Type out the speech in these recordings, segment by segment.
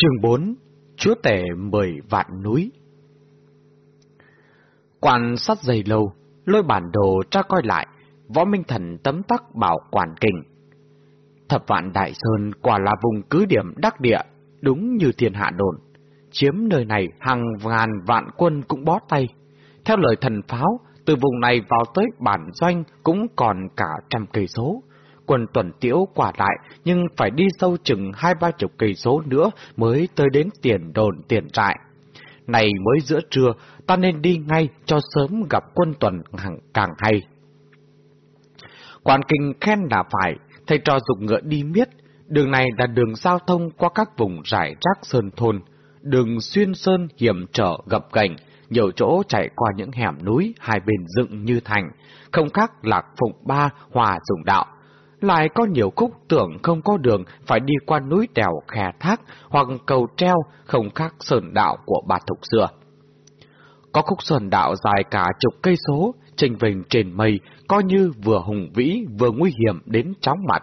Chương 4 Chúa tể mười vạn núi Quan sát dày lâu, lôi bản đồ tra coi lại, võ minh thần tấm tắc bảo quản kinh. Thập vạn Đại Sơn quả là vùng cứ điểm đắc địa, đúng như thiên hạ đồn. Chiếm nơi này hàng ngàn vạn quân cũng bó tay. Theo lời thần pháo, từ vùng này vào tới bản doanh cũng còn cả trăm cây số quân tuần tiễu quả lại, nhưng phải đi sâu chừng hai ba chục cây số nữa mới tới đến tiền đồn tiền trại. Này mới giữa trưa, ta nên đi ngay cho sớm gặp quân tuần càng, càng hay. Quan kinh khen là phải, thầy trò dục ngựa đi miết, đường này là đường giao thông qua các vùng rải rác sơn thôn, đường xuyên sơn hiểm trở gập gành, nhiều chỗ chạy qua những hẻm núi hai bên dựng như thành, không khác lạc phụng ba hòa dùng đạo lại có nhiều khúc tưởng không có đường phải đi qua núi đèo khe thác hoặc cầu treo không khác sơn đạo của bà thục xưa. Có khúc sơn đạo dài cả chục cây số, trình vình trên mây, coi như vừa hùng vĩ vừa nguy hiểm đến chóng mặt.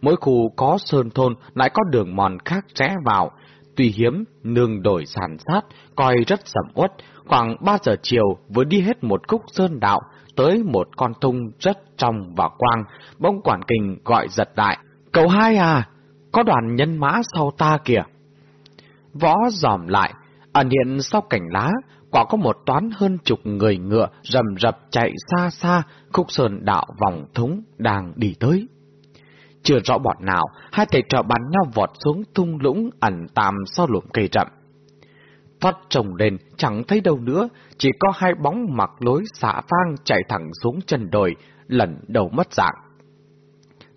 Mỗi khu có sơn thôn lại có đường mòn khác rẽ vào, tuy hiếm, nương đổi sản sát, coi rất sầm uất, khoảng 3 giờ chiều vừa đi hết một khúc sơn đạo, tới một con thung rất trong và quang, bông quản kình gọi giật đại. Cậu hai à, có đoàn nhân mã sau ta kìa. Võ dòm lại, ẩn hiện sau cảnh lá, quả có một toán hơn chục người ngựa rầm rập chạy xa xa, khúc sơn đạo vòng thúng đang đi tới. Chưa rõ bọn nào, hai thầy trò bắn nhau vọt xuống thung lũng ẩn tạm sau lùm cây rậm. Thoát trồng lên, chẳng thấy đâu nữa, chỉ có hai bóng mặc lối xả phang chạy thẳng xuống chân đồi, lần đầu mất dạng.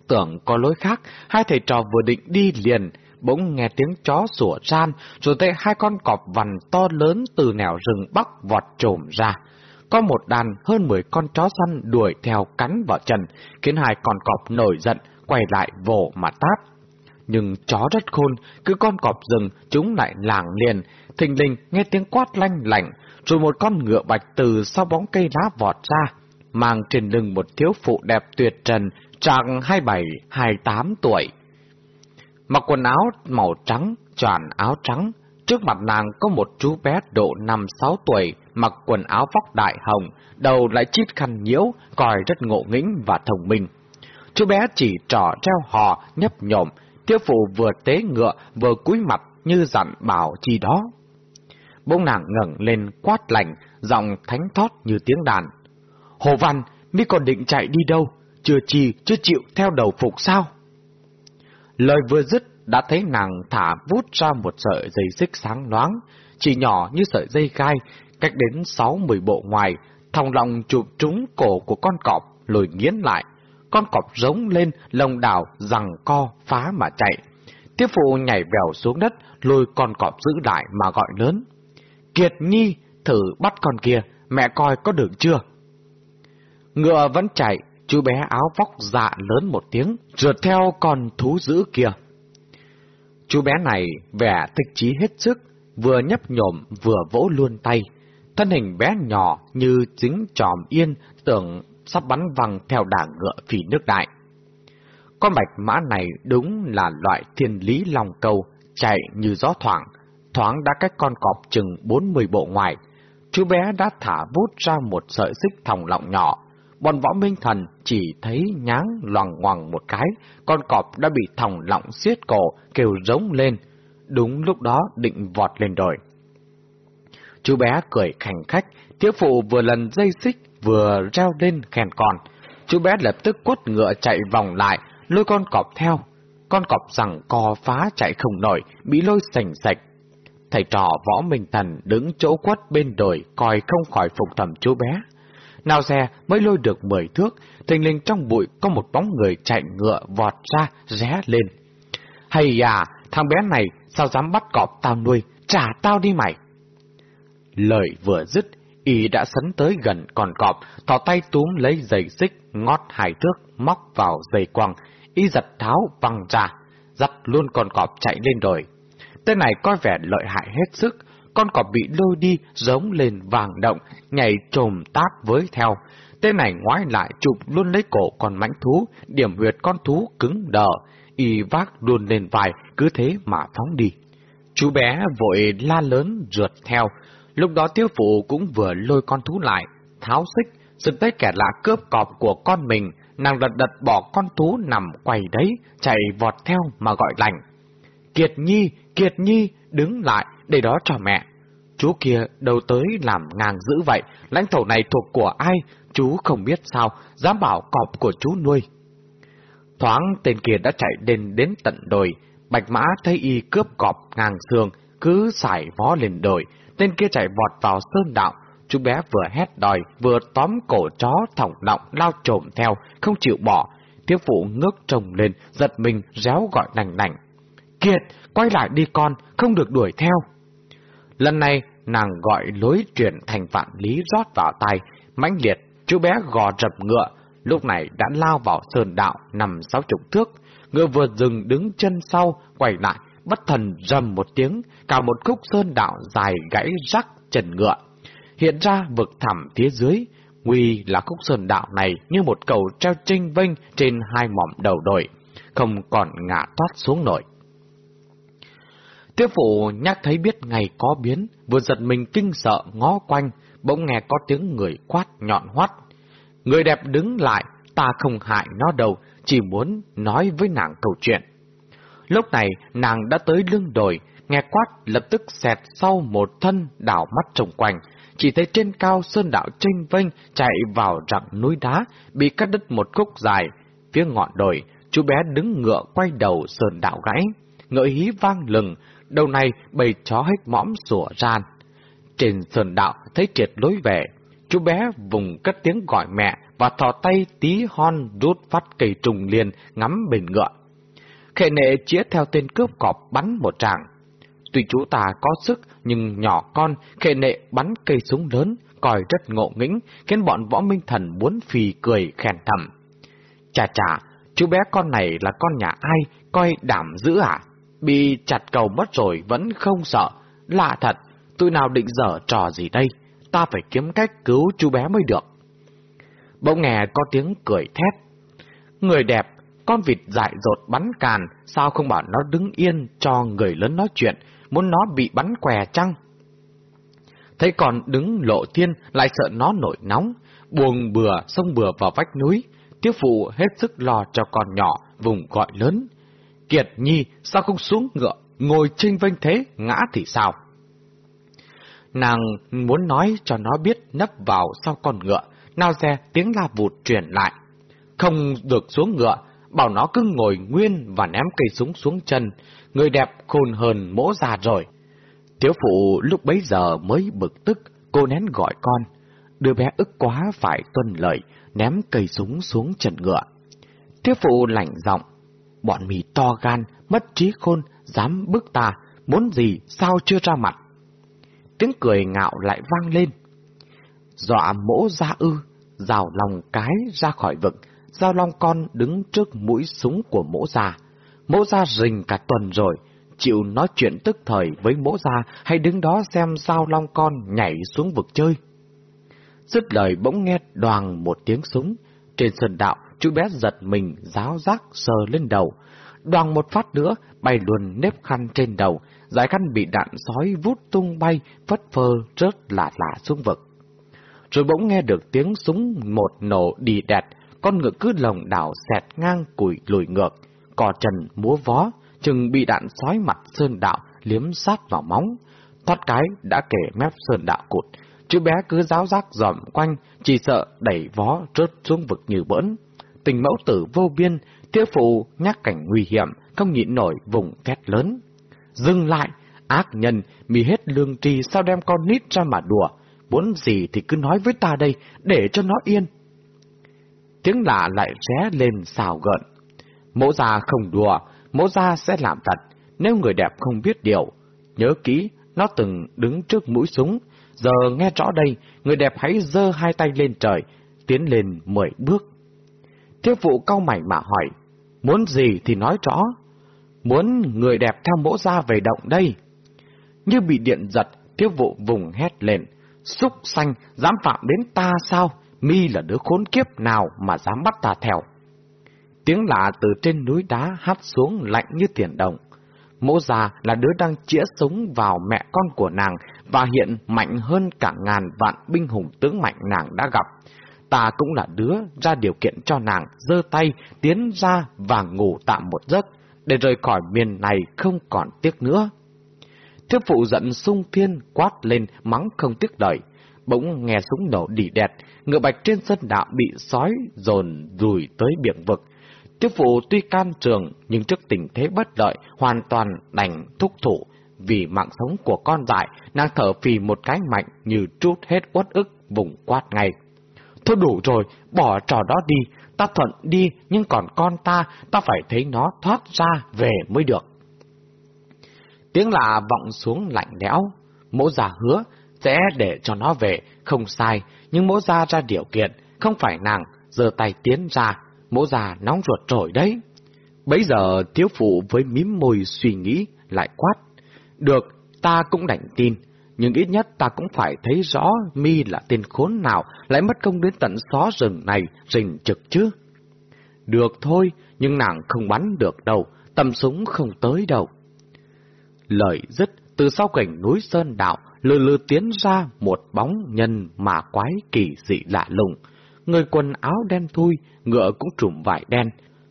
Tưởng có lối khác, hai thầy trò vừa định đi liền, bỗng nghe tiếng chó sủa ran, rồi thấy hai con cọp vằn to lớn từ nẻo rừng bắc vọt trồm ra. Có một đàn hơn mười con chó săn đuổi theo cắn vào chân, khiến hai con cọp nổi giận, quay lại vồ mà tát. Nhưng chó rất khôn, cứ con cọp rừng, chúng lại làng liền, thình lình nghe tiếng quát lanh lạnh, rồi một con ngựa bạch từ sau bóng cây lá vọt ra, mang trên lưng một thiếu phụ đẹp tuyệt trần, chàng hai bảy, hai tám tuổi. Mặc quần áo màu trắng, tròn áo trắng, trước mặt nàng có một chú bé độ năm sáu tuổi, mặc quần áo vóc đại hồng, đầu lại chít khăn nhiễu, coi rất ngộ nghĩnh và thông minh. Chú bé chỉ trò treo hò, nhấp nhổm, thiếu phụ vừa tế ngựa, vừa cúi mặt như dặn bảo chi đó. Bỗng nàng ngẩng lên quát lạnh, giọng thánh thót như tiếng đàn. Hồ Văn, mi còn định chạy đi đâu? Chưa chi, chưa chịu theo đầu phục sao? Lời vừa dứt, đã thấy nàng thả vút ra một sợi dây xích sáng loáng, chỉ nhỏ như sợi dây gai, cách đến sáu mười bộ ngoài, thòng lòng chụp trúng cổ của con cọp, lồi nghiến lại. Con cọp rống lên, lồng đảo, rằng co, phá mà chạy. Tiếp phụ nhảy vèo xuống đất, lôi con cọp giữ lại mà gọi lớn. Kiệt Nhi, thử bắt con kia, mẹ coi có được chưa? Ngựa vẫn chạy, chú bé áo vóc dạ lớn một tiếng, rượt theo con thú dữ kia. Chú bé này vẻ thích trí hết sức, vừa nhấp nhổm vừa vỗ luôn tay. Thân hình bé nhỏ như chính tròm yên, tưởng sắp bắn văng theo đảng ngựa phỉ nước đại. Con bạch mã này đúng là loại thiên lý lòng cầu, chạy như gió thoảng, thoáng đã cách con cọp chừng 40 bộ ngoài. Chú bé đã thả vút ra một sợi xích thòng lọng nhỏ. Bọn võ minh thần chỉ thấy nháng loằng ngoằng một cái, con cọp đã bị thòng lọng xiết cổ, kêu rống lên. Đúng lúc đó định vọt lên đồi. Chú bé cười khành khách, thiếu phụ vừa lần dây xích vừa reo lên khen con. Chú bé lập tức quất ngựa chạy vòng lại, lôi con cọp theo. Con cọp rằng co phá chạy không nổi, bị lôi sành sạch, Thầy trò võ minh thần đứng chỗ quất bên đồi coi không khỏi phục thầm chú bé. Nào xe mới lôi được mười thước, thình lình trong bụi có một bóng người chạy ngựa vọt ra, ré lên. Hay à, thằng bé này sao dám bắt cọp tao nuôi, trả tao đi mày. Lời vừa dứt, y đã sấn tới gần con cọp, thò tay túm lấy giày xích, ngót hai thước, móc vào dây quăng, y giật tháo văng ra, dắt luôn con cọp chạy lên đồi. Tên này coi vẻ lợi hại hết sức, con cọp bị lôi đi giống lên vàng động, nhảy trồm táp với theo. Tên này ngoái lại chụp luôn lấy cổ con mãnh thú, điểm huyệt con thú cứng đờ, y vác luôn lên vai, cứ thế mà phóng đi. Chú bé vội la lớn rượt theo, lúc đó tiêu phụ cũng vừa lôi con thú lại, tháo xích, dựng tới kẻ lạ cướp cọp của con mình, nàng đật đật bỏ con thú nằm quầy đấy, chạy vọt theo mà gọi lành. Kiệt Nhi, Kiệt Nhi, đứng lại, để đó cho mẹ. Chú kia đâu tới làm ngang dữ vậy, lãnh thổ này thuộc của ai, chú không biết sao, dám bảo cọp của chú nuôi. Thoáng tên kia đã chạy đến đến tận đồi, bạch mã thấy y cướp cọp ngang xương, cứ xài vó lên đồi, tên kia chạy vọt vào sơn đạo, chú bé vừa hét đòi, vừa tóm cổ chó thỏng lọng lao trộm theo, không chịu bỏ. Thiếu phụ ngước trồng lên, giật mình, réo gọi nành nành. Kiệt, quay lại đi con, không được đuổi theo. Lần này, nàng gọi lối truyền thành vạn lý rót vào tay, mãnh liệt, chú bé gò rập ngựa, lúc này đã lao vào sơn đạo nằm sáu chục thước. Ngựa vừa dừng đứng chân sau, quay lại, bất thần rầm một tiếng, cả một khúc sơn đạo dài gãy rắc trần ngựa. Hiện ra vực thẳm phía dưới, nguy là khúc sơn đạo này như một cầu treo trinh vinh trên hai mỏm đầu đội, không còn ngã thoát xuống nổi. Tiếp phụ nhắc thấy biết ngày có biến, vừa giật mình kinh sợ ngó quanh, bỗng nghe có tiếng người quát nhọn hoắt. Người đẹp đứng lại, ta không hại nó đâu, chỉ muốn nói với nàng câu chuyện. Lúc này, nàng đã tới lưng đồi, nghe quát lập tức xẹt sau một thân đảo mắt trồng quanh, chỉ thấy trên cao sơn đạo tranh vênh chạy vào rặng núi đá, bị cắt đứt một khúc dài. Phía ngọn đồi, chú bé đứng ngựa quay đầu sơn đạo gãy, ngợi hí vang lừng, đầu này bầy chó hết mõm sủa ran. Trên sơn đạo thấy triệt lối về, chú bé vùng cất tiếng gọi mẹ và thò tay tí hon rút phát cây trùng liền ngắm bên ngựa. Khệ nệ chĩa theo tên cướp cọp bắn một tràng. Tuy chú ta có sức nhưng nhỏ con, khệ nệ bắn cây súng lớn, còi rất ngộ nghĩnh, khiến bọn võ minh thần muốn phì cười khen thầm. Chà chà, chú bé con này là con nhà ai, coi đảm dữ à? Bị chặt cầu mất rồi vẫn không sợ, lạ thật, tụi nào định dở trò gì đây? Ta phải kiếm cách cứu chú bé mới được. Bỗng nghe có tiếng cười thét. Người đẹp, con vịt dại dột bắn càn, sao không bảo nó đứng yên cho người lớn nói chuyện, muốn nó bị bắn què chăng? Thấy còn đứng lộ thiên lại sợ nó nổi nóng, buồn bừa xông bừa vào vách núi. Tiếp phụ hết sức lo cho con nhỏ, vùng gọi lớn. Kiệt Nhi, sao không xuống ngựa, ngồi trinh vênh thế, ngã thì sao? Nàng muốn nói cho nó biết nấp vào sau con ngựa, nào xe tiếng la vụt truyền lại. Không được xuống ngựa, bảo nó cứ ngồi nguyên và ném cây súng xuống chân, người đẹp khôn hơn mỗ già rồi. Thiếu phụ lúc bấy giờ mới bực tức, cô nén gọi con. Đứa bé ức quá phải tuân lời, ném cây súng xuống chân ngựa. Thiếu phụ lạnh giọng, bọn mì to gan, mất trí khôn, dám bức ta, muốn gì sao chưa ra mặt. Tiếng cười ngạo lại vang lên. Dọa mỗ ra ư, rào lòng cái ra khỏi vực, giao long con đứng trước mũi súng của mỗ già. Mỗ già rình cả tuần rồi, chịu nói chuyện tức thời với mỗ già hay đứng đó xem giao long con nhảy xuống vực chơi. Dứt lời bỗng nghe đoàn một tiếng súng, trên sân đạo chú bé giật mình giáo giác sờ lên đầu. Đoàn một phát nữa bay luôn nếp khăn trên đầu, giải khăn bị đạn sói vút tung bay, phất phơ rớt lạ lạ xuống vực. Rồi bỗng nghe được tiếng súng một nổ đi đẹp, con ngựa cứ lồng đảo xẹt ngang cùi lùi ngược, cò trần múa vó, chừng bị đạn sói mặt sơn đạo liếm sát vào móng. Thoát cái đã kể mép sơn đạo cụt, chú bé cứ giáo giác dòm quanh, chỉ sợ đẩy vó rớt xuống vực như bỡn. Tình mẫu tử vô biên, tiêu phụ nhắc cảnh nguy hiểm, không nhịn nổi vùng thét lớn. Dừng lại, ác nhân, mì hết lương tri sao đem con nít ra mà đùa, muốn gì thì cứ nói với ta đây, để cho nó yên. Tiếng lạ lại ré lên xào gợn. mẫu gia không đùa, mẫu gia sẽ làm thật, nếu người đẹp không biết điều. Nhớ kỹ, nó từng đứng trước mũi súng, giờ nghe rõ đây, người đẹp hãy giơ hai tay lên trời, tiến lên mười bước. Thiếu phụ cau mày mà hỏi, muốn gì thì nói rõ. Muốn người đẹp theo mỗ gia về động đây. Như bị điện giật, thiếu vụ vùng hét lên, xúc xanh, dám phạm đến ta sao? Mi là đứa khốn kiếp nào mà dám bắt ta theo? Tiếng lạ từ trên núi đá hát xuống lạnh như tiền đồng. Mỗ già là đứa đang chĩa súng vào mẹ con của nàng và hiện mạnh hơn cả ngàn vạn binh hùng tướng mạnh nàng đã gặp. Ta cũng là đứa ra điều kiện cho nàng giơ tay tiến ra và ngủ tạm một giấc để rời khỏi miền này không còn tiếc nữa. Thiếp phụ giận sung thiên quát lên mắng không tiếc đợi Bỗng nghe súng nổ đỉ đẹt, ngựa bạch trên sân đạo bị sói dồn rùi tới biển vực. Thiếp phụ tuy can trường, nhưng trước tình thế bất lợi, hoàn toàn đành thúc thủ. Vì mạng sống của con dại, nàng thở phì một cái mạnh như trút hết uất ức, vùng quát ngay. Thôi đủ rồi, bỏ trò đó đi, ta thuận đi, nhưng còn con ta, ta phải thấy nó thoát ra về mới được. Tiếng lạ vọng xuống lạnh lẽo, mỗ già hứa, sẽ để cho nó về, không sai, nhưng mỗ già ra điều kiện, không phải nàng, giơ tay tiến ra, mỗ già nóng ruột trội đấy. Bấy giờ thiếu phụ với mím môi suy nghĩ, lại quát. Được, ta cũng đành tin, nhưng ít nhất ta cũng phải thấy rõ mi là tên khốn nào lại mất công đến tận xó rừng này rình trực chứ. Được thôi, nhưng nàng không bắn được đâu, tầm súng không tới đâu. Lời dứt, từ sau cảnh núi Sơn Đạo, lừ lừ tiến ra một bóng nhân mà quái kỳ dị lạ lùng. Người quần áo đen thui, ngựa cũng trùm vải đen.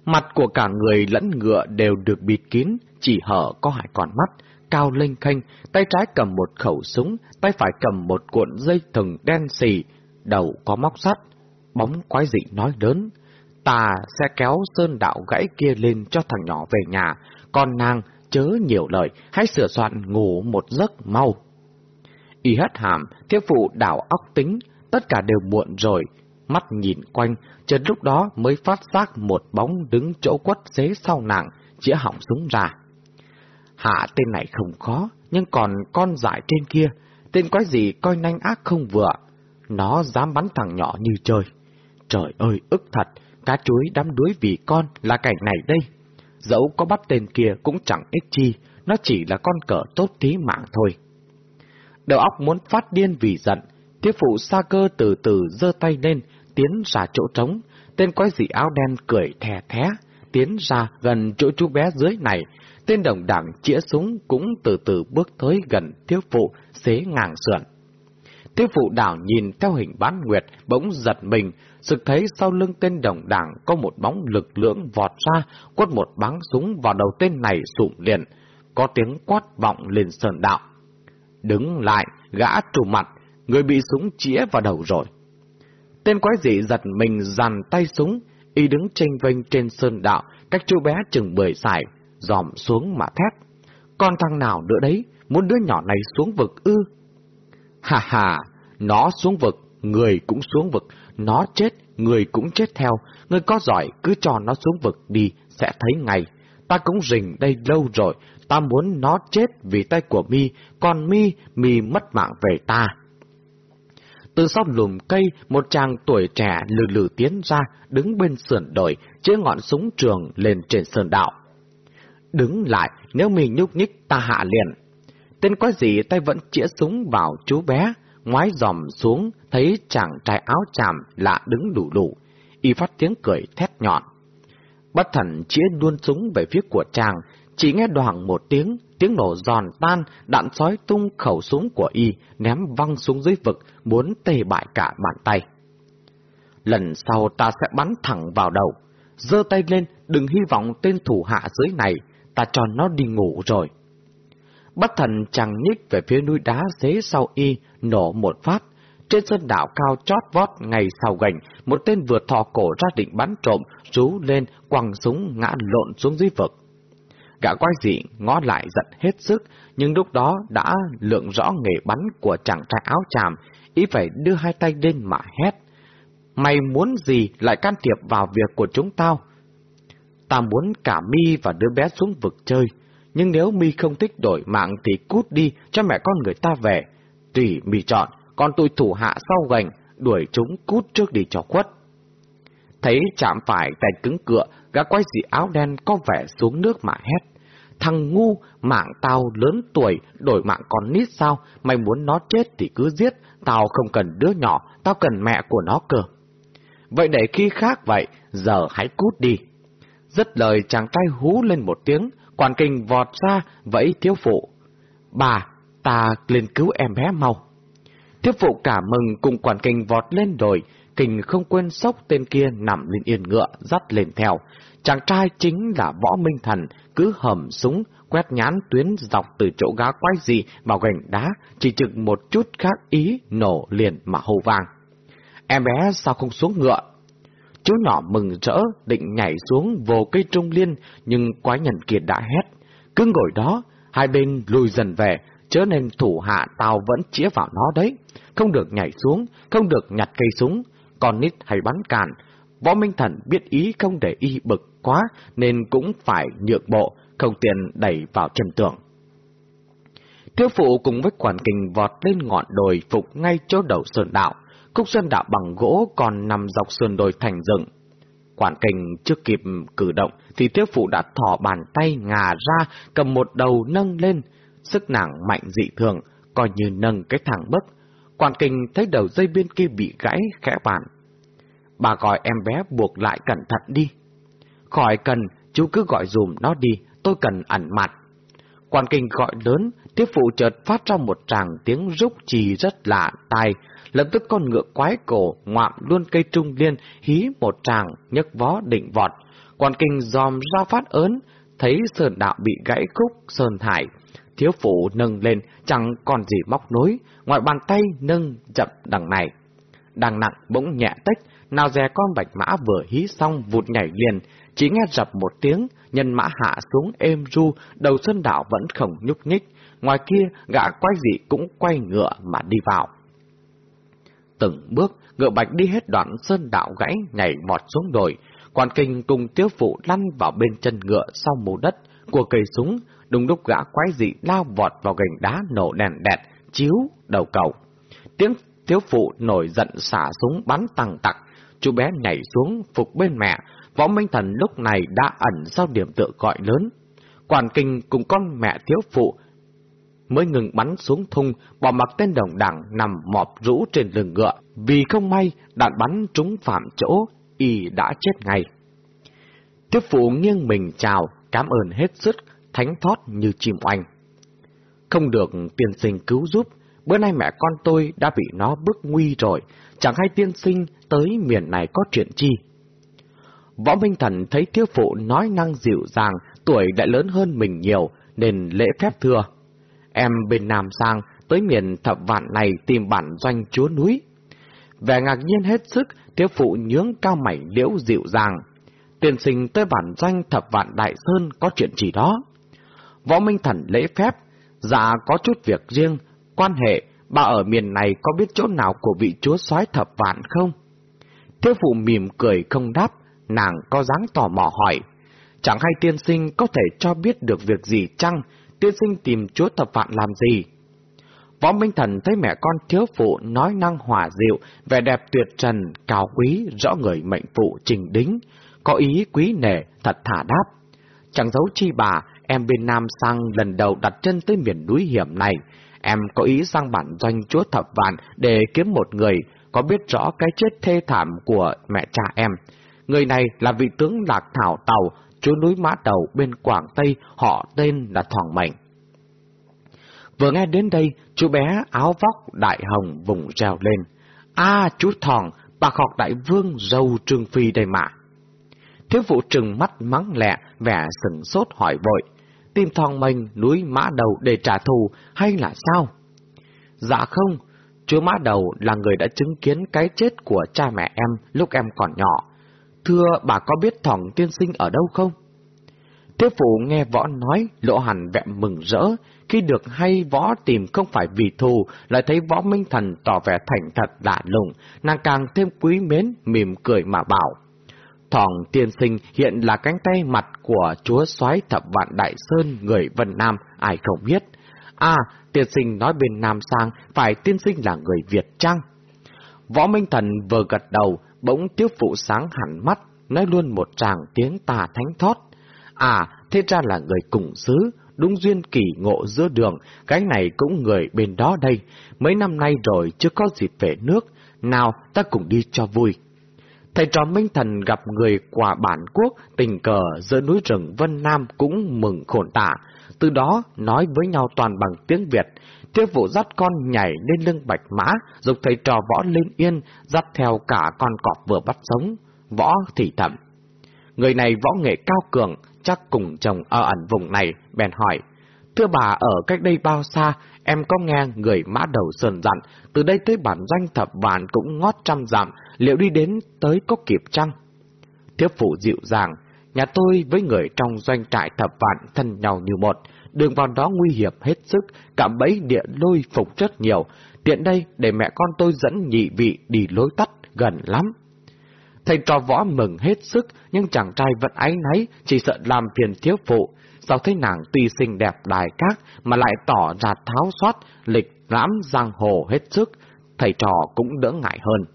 Mặt của cả người lẫn ngựa đều được bịt kín, chỉ hở có hai con mắt, cao lênh khênh, tay trái cầm một khẩu súng, tay phải cầm một cuộn dây thừng đen xì, đầu có móc sắt. Bóng quái dị nói lớn, ta sẽ kéo sơn đạo gãy kia lên cho thằng nhỏ về nhà, còn nàng chớ nhiều lời, hãy sửa soạn ngủ một giấc mau. Y hất hàm, thiếu phụ đảo óc tính, tất cả đều muộn rồi. Mắt nhìn quanh, chợt lúc đó mới phát giác một bóng đứng chỗ quất xế sau nàng, chĩa hỏng súng ra. Hạ tên này không khó, nhưng còn con dại trên kia, tên quái gì coi nanh ác không vừa. Nó dám bắn thằng nhỏ như trời. Trời ơi, ức thật, cá chuối đám đuối vì con là cảnh này đây. Dẫu có bắt tên kia cũng chẳng ích chi, nó chỉ là con cờ tốt tí mạng thôi. Đầu óc muốn phát điên vì giận, tiếp phụ sa cơ từ từ giơ tay lên, tiến ra chỗ trống. Tên quái dị áo đen cười thè thé, tiến ra gần chỗ chú bé dưới này. Tên đồng đảng chĩa súng cũng từ từ bước tới gần thiếu phụ, xế ngang sườn. Thiếu phụ đảo nhìn theo hình bán nguyệt, bỗng giật mình, sực thấy sau lưng tên đồng đảng có một bóng lực lưỡng vọt ra, quất một bắn súng vào đầu tên này sụm liền. Có tiếng quát vọng lên sườn đạo. Đứng lại, gã trù mặt, người bị súng chĩa vào đầu rồi. Tên quái dị giật mình dàn tay súng, y đứng tranh vênh trên sơn đạo, cách chú bé chừng bười sải, dòm xuống mà thét. Con thằng nào nữa đấy, muốn đứa nhỏ này xuống vực ư? Hà hà, nó xuống vực, người cũng xuống vực, nó chết, người cũng chết theo, người có giỏi cứ cho nó xuống vực đi, sẽ thấy ngay. Ta cũng rình đây lâu rồi, ta muốn nó chết vì tay của mi, còn mi, mi mất mạng về ta. Từ sau lùm cây, một chàng tuổi trẻ lừ lừ tiến ra, đứng bên sườn đồi, chĩa ngọn súng trường lên trên sơn đạo. Đứng lại, nếu mình nhúc nhích ta hạ liền. Tên quái gì tay vẫn chĩa súng vào chú bé, ngoái dòm xuống, thấy chàng trai áo chàm lạ đứng đủ đủ. Y phát tiếng cười thét nhọn. Bất thần chĩa luôn súng về phía của chàng, chỉ nghe đoàn một tiếng, tiếng nổ giòn tan, đạn sói tung khẩu súng của y, ném văng xuống dưới vực, muốn tê bại cả bàn tay. Lần sau ta sẽ bắn thẳng vào đầu. giơ tay lên, đừng hy vọng tên thủ hạ dưới này, ta cho nó đi ngủ rồi. Bất thần chẳng nhích về phía núi đá dế sau y, nổ một phát. Trên sân đảo cao chót vót ngày sau gành, một tên vừa thò cổ ra định bắn trộm, rú lên, quăng súng ngã lộn xuống dưới vực. Gã quái dị ngó lại giận hết sức, nhưng lúc đó đã lượng rõ nghề bắn của chàng trai áo chàm, ý phải đưa hai tay lên mà hét. Mày muốn gì lại can thiệp vào việc của chúng tao? Ta muốn cả mi và đứa bé xuống vực chơi, nhưng nếu mi không thích đổi mạng thì cút đi cho mẹ con người ta về. Tùy mi chọn, còn tôi thủ hạ sau gành, đuổi chúng cút trước đi cho khuất. Thấy chạm phải tay cứng cựa, gã quay dị áo đen có vẻ xuống nước mà hét. Thằng ngu, mạng tao lớn tuổi, đổi mạng con nít sao, mày muốn nó chết thì cứ giết, tao không cần đứa nhỏ, tao cần mẹ của nó cơ. Vậy để khi khác vậy, giờ hãy cút đi. Rất lời chàng trai hú lên một tiếng, Quản kinh vọt ra, vẫy thiếu phụ. Bà, ta lên cứu em bé mau. Thiếu phụ cả mừng cùng quản kinh vọt lên đồi, kình không quên sốc tên kia nằm lên yên ngựa, dắt lên theo. Chàng trai chính là Võ Minh Thần, cứ hầm súng, quét nhán tuyến dọc từ chỗ gá quái gì vào gành đá, chỉ chực một chút khác ý, nổ liền mà hô vang. Em bé sao không xuống ngựa? Chú nhỏ mừng rỡ, định nhảy xuống vô cây trung liên, nhưng quái nhân kia đã hét. Cứ ngồi đó, hai bên lùi dần về, chớ nên thủ hạ tao vẫn chĩa vào nó đấy. Không được nhảy xuống, không được nhặt cây súng, còn nít hay bắn càn. Võ Minh Thần biết ý không để y bực quá, nên cũng phải nhượng bộ, không tiền đẩy vào chân tường. Thiếu phụ cùng với quản kình vọt lên ngọn đồi phục ngay chỗ đầu sơn đạo. Khúc sơn đạo bằng gỗ còn nằm dọc sườn đồi thành dựng. Quản kình chưa kịp cử động thì tiếp phụ đã thỏ bàn tay ngà ra cầm một đầu nâng lên. Sức nặng mạnh dị thường, coi như nâng cái thẳng bấc. Quản kình thấy đầu dây bên kia bị gãy khẽ bàn. Bà gọi em bé buộc lại cẩn thận đi. Khỏi cần, chú cứ gọi dùm nó đi, tôi cần ẩn mặt. Quan kinh gọi lớn, tiếp phụ chợt phát ra một tràng tiếng rúc trì rất lạ tai, lập tức con ngựa quái cổ ngoạm luôn cây trung liên, hí một tràng, nhấc vó định vọt. Quan kinh dòm ra phát ớn, thấy sơn đạo bị gãy khúc, sơn thải. Thiếu phụ nâng lên, chẳng còn gì móc nối, ngoài bàn tay nâng chậm đằng này. Đằng nặng bỗng nhẹ tách, nào dè con bạch mã vừa hí xong vụt nhảy liền, chỉ nghe rập một tiếng, nhân mã hạ xuống êm ru, đầu sơn đạo vẫn không nhúc nhích. Ngoài kia, gã quay dị cũng quay ngựa mà đi vào. Từng bước, ngựa bạch đi hết đoạn sơn đạo gãy, nhảy vọt xuống đồi. Quan kinh cùng tiêu phụ lăn vào bên chân ngựa sau mù đất của cây súng, đúng lúc gã quái dị lao vọt vào gành đá nổ đèn đẹt, chiếu đầu cầu. Tiếng thiếu phụ nổi giận xả súng bắn tăng tặc, chú bé nhảy xuống phục bên mẹ, Võ Minh Thần lúc này đã ẩn sau điểm tựa gọi lớn. Quản kinh cùng con mẹ thiếu phụ mới ngừng bắn xuống thung, bỏ mặc tên đồng đảng nằm mọp rũ trên lưng ngựa, vì không may đạn bắn trúng phạm chỗ, y đã chết ngay. Thiếu phụ nghiêng mình chào, cảm ơn hết sức, thánh thót như chim oanh. Không được tiên sinh cứu giúp, bữa nay mẹ con tôi đã bị nó bức nguy rồi, chẳng hay tiên sinh tới miền này có chuyện chi. Võ Minh Thần thấy thiếu phụ nói năng dịu dàng, tuổi đã lớn hơn mình nhiều, nên lễ phép thưa. Em bên Nam sang, tới miền thập vạn này tìm bản doanh chúa núi. Vẻ ngạc nhiên hết sức, thiếu phụ nhướng cao mảnh liễu dịu dàng. Tiền sinh tới bản doanh thập vạn đại sơn có chuyện gì đó. Võ Minh Thần lễ phép, dạ có chút việc riêng, quan hệ, bà ở miền này có biết chỗ nào của vị chúa soái thập vạn không? Thiếu phụ mỉm cười không đáp, nàng có dáng tò mò hỏi. Chẳng hay tiên sinh có thể cho biết được việc gì chăng? Tiên sinh tìm chúa thập vạn làm gì? Võ Minh Thần thấy mẹ con thiếu phụ nói năng hòa dịu, vẻ đẹp tuyệt trần, cao quý, rõ người mệnh phụ trình đính, có ý quý nể, thật thả đáp. Chẳng giấu chi bà, em bên Nam sang lần đầu đặt chân tới miền núi hiểm này, em có ý sang bản doanh chúa thập vạn để kiếm một người, có biết rõ cái chết thê thảm của mẹ cha em. Người này là vị tướng Lạc Thảo Tàu, chúa núi Mã Đầu bên Quảng Tây, họ tên là Thoảng Mạnh. Vừa nghe đến đây, chú bé áo vóc đại hồng vùng reo lên. a chú Thoảng, bà khọc đại vương dâu trương phi đây mà. Thiếu phụ trừng mắt mắng lẹ, vẻ sừng sốt hỏi vội. Tìm Thoảng Mạnh núi Mã Đầu để trả thù hay là sao? Dạ không, chú Mã Đầu là người đã chứng kiến cái chết của cha mẹ em lúc em còn nhỏ. Thưa bà có biết thỏng tiên sinh ở đâu không? Tiếp phụ nghe võ nói, lộ hẳn vẹn mừng rỡ, khi được hay võ tìm không phải vì thù, lại thấy võ minh thần tỏ vẻ thành thật lạ lùng, nàng càng thêm quý mến, mỉm cười mà bảo. Thỏng tiên sinh hiện là cánh tay mặt của chúa soái thập vạn đại sơn người Vân Nam, ai không biết. À, tiên sinh nói bên Nam sang, phải tiên sinh là người Việt chăng? Võ Minh Thần vừa gật đầu, bỗng tiếu phụ sáng hẳn mắt, nói luôn một tràng tiếng tà thánh thót. À, thế ra là người cùng xứ, đúng duyên kỳ ngộ giữa đường, cái này cũng người bên đó đây. Mấy năm nay rồi chưa có dịp về nước, nào ta cùng đi cho vui. Thầy trò Minh Thần gặp người quả bản quốc tình cờ giữa núi rừng Vân Nam cũng mừng khổn tả, từ đó nói với nhau toàn bằng tiếng Việt. Tiêu vụ dắt con nhảy lên lưng bạch mã, dục thầy trò võ lên yên, dắt theo cả con cọp vừa bắt sống. Võ thì thầm. Người này võ nghệ cao cường, chắc cùng chồng ở ẩn vùng này, bèn hỏi. Thưa bà, ở cách đây bao xa, em có nghe người mã đầu sờn dặn, từ đây tới bản danh thập vạn cũng ngót trăm dặm, liệu đi đến tới có kịp chăng? thiếp phụ dịu dàng, nhà tôi với người trong doanh trại thập vạn thân nhau như một, đường vào đó nguy hiểm hết sức, cảm bẫy địa lôi phục rất nhiều, tiện đây để mẹ con tôi dẫn nhị vị đi lối tắt, gần lắm. Thầy trò võ mừng hết sức, nhưng chàng trai vẫn áy náy, chỉ sợ làm phiền thiếu phụ. Sao thấy nàng tuy xinh đẹp đài các, mà lại tỏ ra tháo soát, lịch lãm giang hồ hết sức, thầy trò cũng đỡ ngại hơn.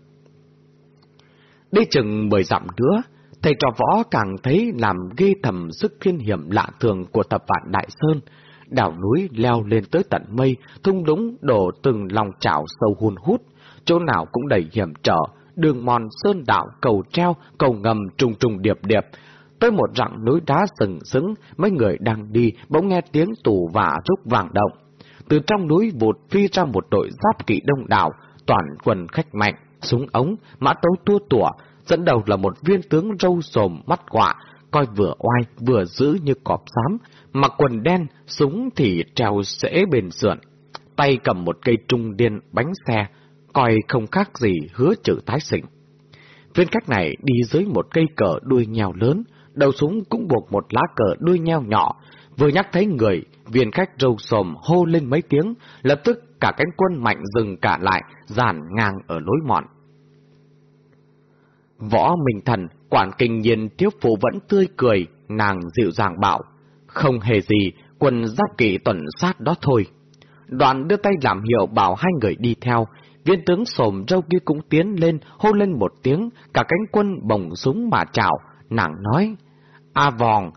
Đi chừng mười dặm nữa, thầy trò võ càng thấy làm ghê thầm sức thiên hiểm lạ thường của tập vạn Đại Sơn. Đảo núi leo lên tới tận mây, thung lũng đổ từng lòng chảo sâu hun hút, chỗ nào cũng đầy hiểm trở, đường mòn sơn đạo cầu treo, cầu ngầm trùng trùng điệp điệp. Tới một rặng núi đá sừng sững, mấy người đang đi bỗng nghe tiếng tù vả rúc vàng động. Từ trong núi vụt phi ra một đội giáp kỵ đông đảo, toàn quần khách mạnh, súng ống, mã tấu tua tủa, dẫn đầu là một viên tướng râu sồm mắt quạ, coi vừa oai vừa giữ như cọp xám, mặc quần đen, súng thì treo sễ bền sườn, tay cầm một cây trung điên bánh xe, coi không khác gì hứa chữ tái sinh. Viên khách này đi dưới một cây cờ đuôi nheo lớn, đầu súng cũng buộc một lá cờ đuôi nheo nhỏ, vừa nhắc thấy người, viên khách râu sồm hô lên mấy tiếng, lập tức cả cánh quân mạnh dừng cả lại, dàn ngang ở lối mòn. Võ Minh Thần, quản kinh nhiên thiếu phụ vẫn tươi cười, nàng dịu dàng bảo, không hề gì, quân giáp kỵ tuần sát đó thôi. Đoàn đưa tay làm hiệu bảo hai người đi theo, viên tướng sồm râu kia cũng tiến lên, hô lên một tiếng, cả cánh quân bồng súng mà chào, nàng nói, A vòng,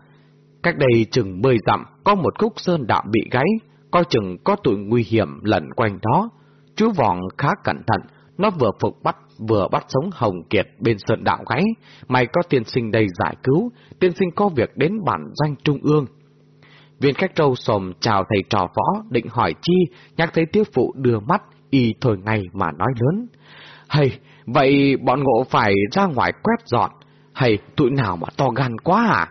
cách đây chừng mười dặm, có một khúc sơn đạo bị gáy, coi chừng có tụi nguy hiểm lẩn quanh đó. Chú vòng khá cẩn thận, nó vừa phục bắt vừa bắt sống Hồng Kiệt bên sơn đạo gáy, mày có tiên sinh đây giải cứu, tiên sinh có việc đến bản danh trung ương. Viên khách trâu sồm chào thầy trò võ, định hỏi chi, nhắc thấy tiếp phụ đưa mắt, y thôi ngay mà nói lớn. Hay, vậy bọn ngộ phải ra ngoài quét dọn, hay tụi nào mà to gan quá à?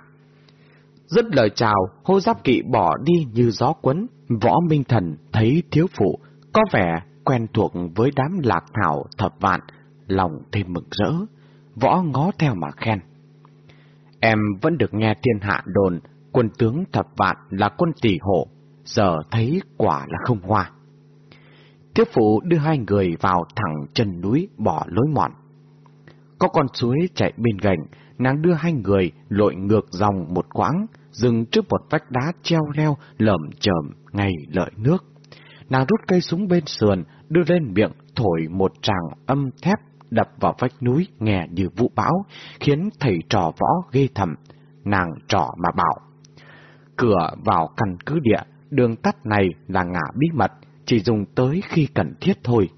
Dứt lời chào, hô giáp kỵ bỏ đi như gió quấn, võ minh thần thấy thiếu phụ, có vẻ quen thuộc với đám lạc thảo thập vạn, lòng thêm mừng rỡ, võ ngó theo mà khen. Em vẫn được nghe thiên hạ đồn, quân tướng thập vạn là quân tỷ hộ, giờ thấy quả là không hoa. Tiếp phụ đưa hai người vào thẳng chân núi bỏ lối mòn. Có con suối chạy bên gành, nàng đưa hai người lội ngược dòng một quãng, dừng trước một vách đá treo leo lởm chởm ngay lợi nước. Nàng rút cây súng bên sườn, đưa lên miệng thổi một tràng âm thép đập vào vách núi nghe như vũ bão, khiến thầy trò võ ghê thầm. Nàng trò mà bảo. Cửa vào căn cứ địa, đường tắt này là ngã bí mật, chỉ dùng tới khi cần thiết thôi.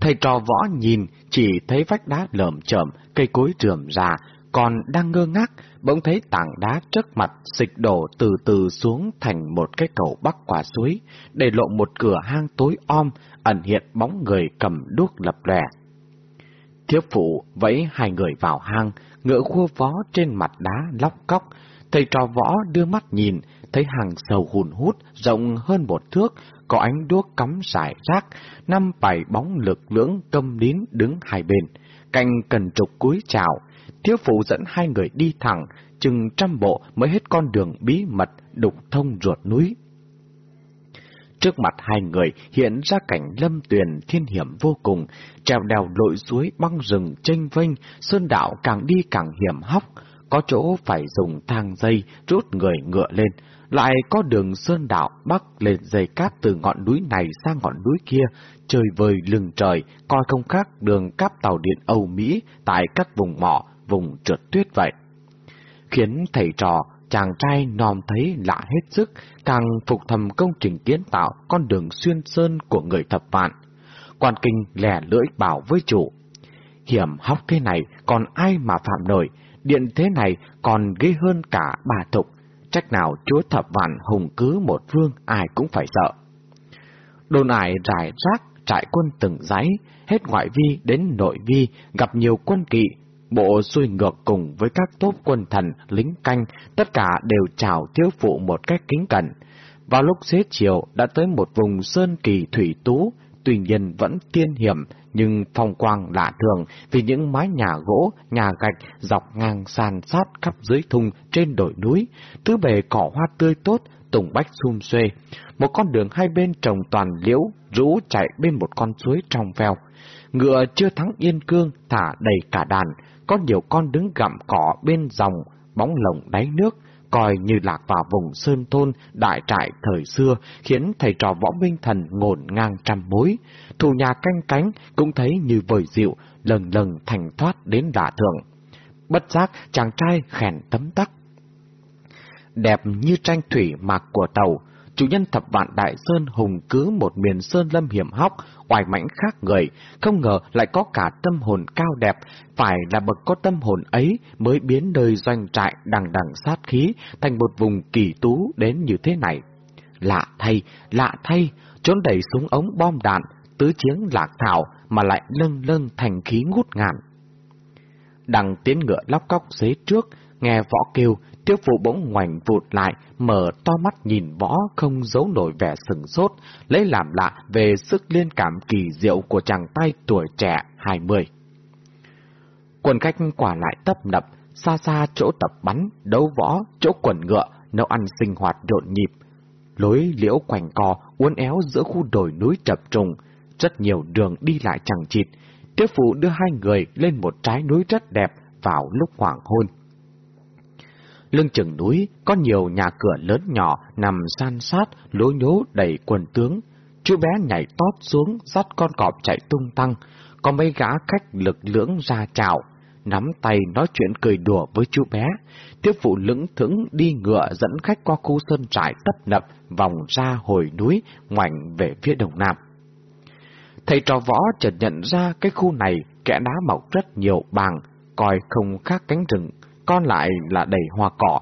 Thầy trò võ nhìn, chỉ thấy vách đá lởm chởm, cây cối rườm rà, còn đang ngơ ngác, bỗng thấy tảng đá trước mặt xịch đổ từ từ xuống thành một cái cầu bắc quả suối, để lộ một cửa hang tối om, ẩn hiện bóng người cầm đuốc lập lè. Thiếp phụ vẫy hai người vào hang, ngựa khua vó trên mặt đá lóc cóc, thầy trò võ đưa mắt nhìn, thấy hàng sầu hùn hút rộng hơn một thước, có ánh đuốc cắm rải rác, năm bảy bóng lực lưỡng câm nín đứng hai bên, cạnh cần trục cúi chào, thiếu phụ dẫn hai người đi thẳng, chừng trăm bộ mới hết con đường bí mật đục thông ruột núi. Trước mặt hai người hiện ra cảnh lâm tuyền thiên hiểm vô cùng, trèo đèo lội suối băng rừng tranh vênh, sơn đạo càng đi càng hiểm hóc, có chỗ phải dùng thang dây rút người ngựa lên, lại có đường sơn đạo bắc lên dây cát từ ngọn núi này sang ngọn núi kia, trời vời lừng trời, coi không khác đường cáp tàu điện Âu Mỹ tại các vùng mỏ, vùng trượt tuyết vậy. Khiến thầy trò, chàng trai nòm thấy lạ hết sức, càng phục thầm công trình kiến tạo con đường xuyên sơn của người thập vạn. Quan kinh lẻ lưỡi bảo với chủ, hiểm hóc thế này còn ai mà phạm nổi, điện thế này còn ghê hơn cả bà thục, trách nào chúa thập vạn hùng cứ một vương ai cũng phải sợ. Đồn ải rải rác, trại quân từng giấy, hết ngoại vi đến nội vi, gặp nhiều quân kỵ, bộ xuôi ngược cùng với các tốt quân thần, lính canh, tất cả đều chào thiếu phụ một cách kính cẩn. Vào lúc xế chiều đã tới một vùng sơn kỳ thủy tú, tuy nhiên vẫn tiên hiểm, nhưng phong quang lạ thường vì những mái nhà gỗ, nhà gạch dọc ngang sàn sát khắp dưới thung trên đồi núi, tứ bề cỏ hoa tươi tốt, tùng bách xum xuê. Một con đường hai bên trồng toàn liễu, rũ chạy bên một con suối trong veo. Ngựa chưa thắng yên cương, thả đầy cả đàn, có nhiều con đứng gặm cỏ bên dòng, bóng lồng đáy nước, coi như lạc vào vùng sơn thôn, đại trại thời xưa, khiến thầy trò võ minh thần ngổn ngang trăm mối. Thù nhà canh cánh cũng thấy như vời dịu, lần lần thành thoát đến đả thường. Bất giác, chàng trai khèn tấm tắc. Đẹp như tranh thủy mạc của tàu, chủ nhân thập vạn đại sơn hùng cứ một miền sơn lâm hiểm hóc, oai mãnh khác người, không ngờ lại có cả tâm hồn cao đẹp, phải là bậc có tâm hồn ấy mới biến nơi doanh trại đằng đằng sát khí thành một vùng kỳ tú đến như thế này. Lạ thay, lạ thay, trốn đầy súng ống bom đạn, tứ chiến lạc thảo mà lại lâng lâng thành khí ngút ngàn. Đằng tiến ngựa lóc cóc dưới trước, nghe võ kêu, Tiêu phụ bỗng ngoảnh vụt lại, mở to mắt nhìn võ không giấu nổi vẻ sừng sốt, lấy làm lạ về sức liên cảm kỳ diệu của chàng tay tuổi trẻ hai mươi. Quần khách quả lại tấp nập, xa xa chỗ tập bắn, đấu võ, chỗ quần ngựa, nấu ăn sinh hoạt nhộn nhịp. Lối liễu quanh co, uốn éo giữa khu đồi núi chập trùng, rất nhiều đường đi lại chẳng chịt. Tiêu phụ đưa hai người lên một trái núi rất đẹp vào lúc hoàng hôn. Lưng chừng núi có nhiều nhà cửa lớn nhỏ nằm san sát, lối nhố đầy quần tướng. Chú bé nhảy tót xuống, dắt con cọp chạy tung tăng. Có mấy gã khách lực lưỡng ra chào, nắm tay nói chuyện cười đùa với chú bé. Tiếp phụ lững thững đi ngựa dẫn khách qua khu sơn trại tấp nập, vòng ra hồi núi, ngoảnh về phía đông nam. Thầy trò võ chợt nhận ra cái khu này kẽ đá mọc rất nhiều bàng, coi không khác cánh rừng con lại là đầy hoa cỏ.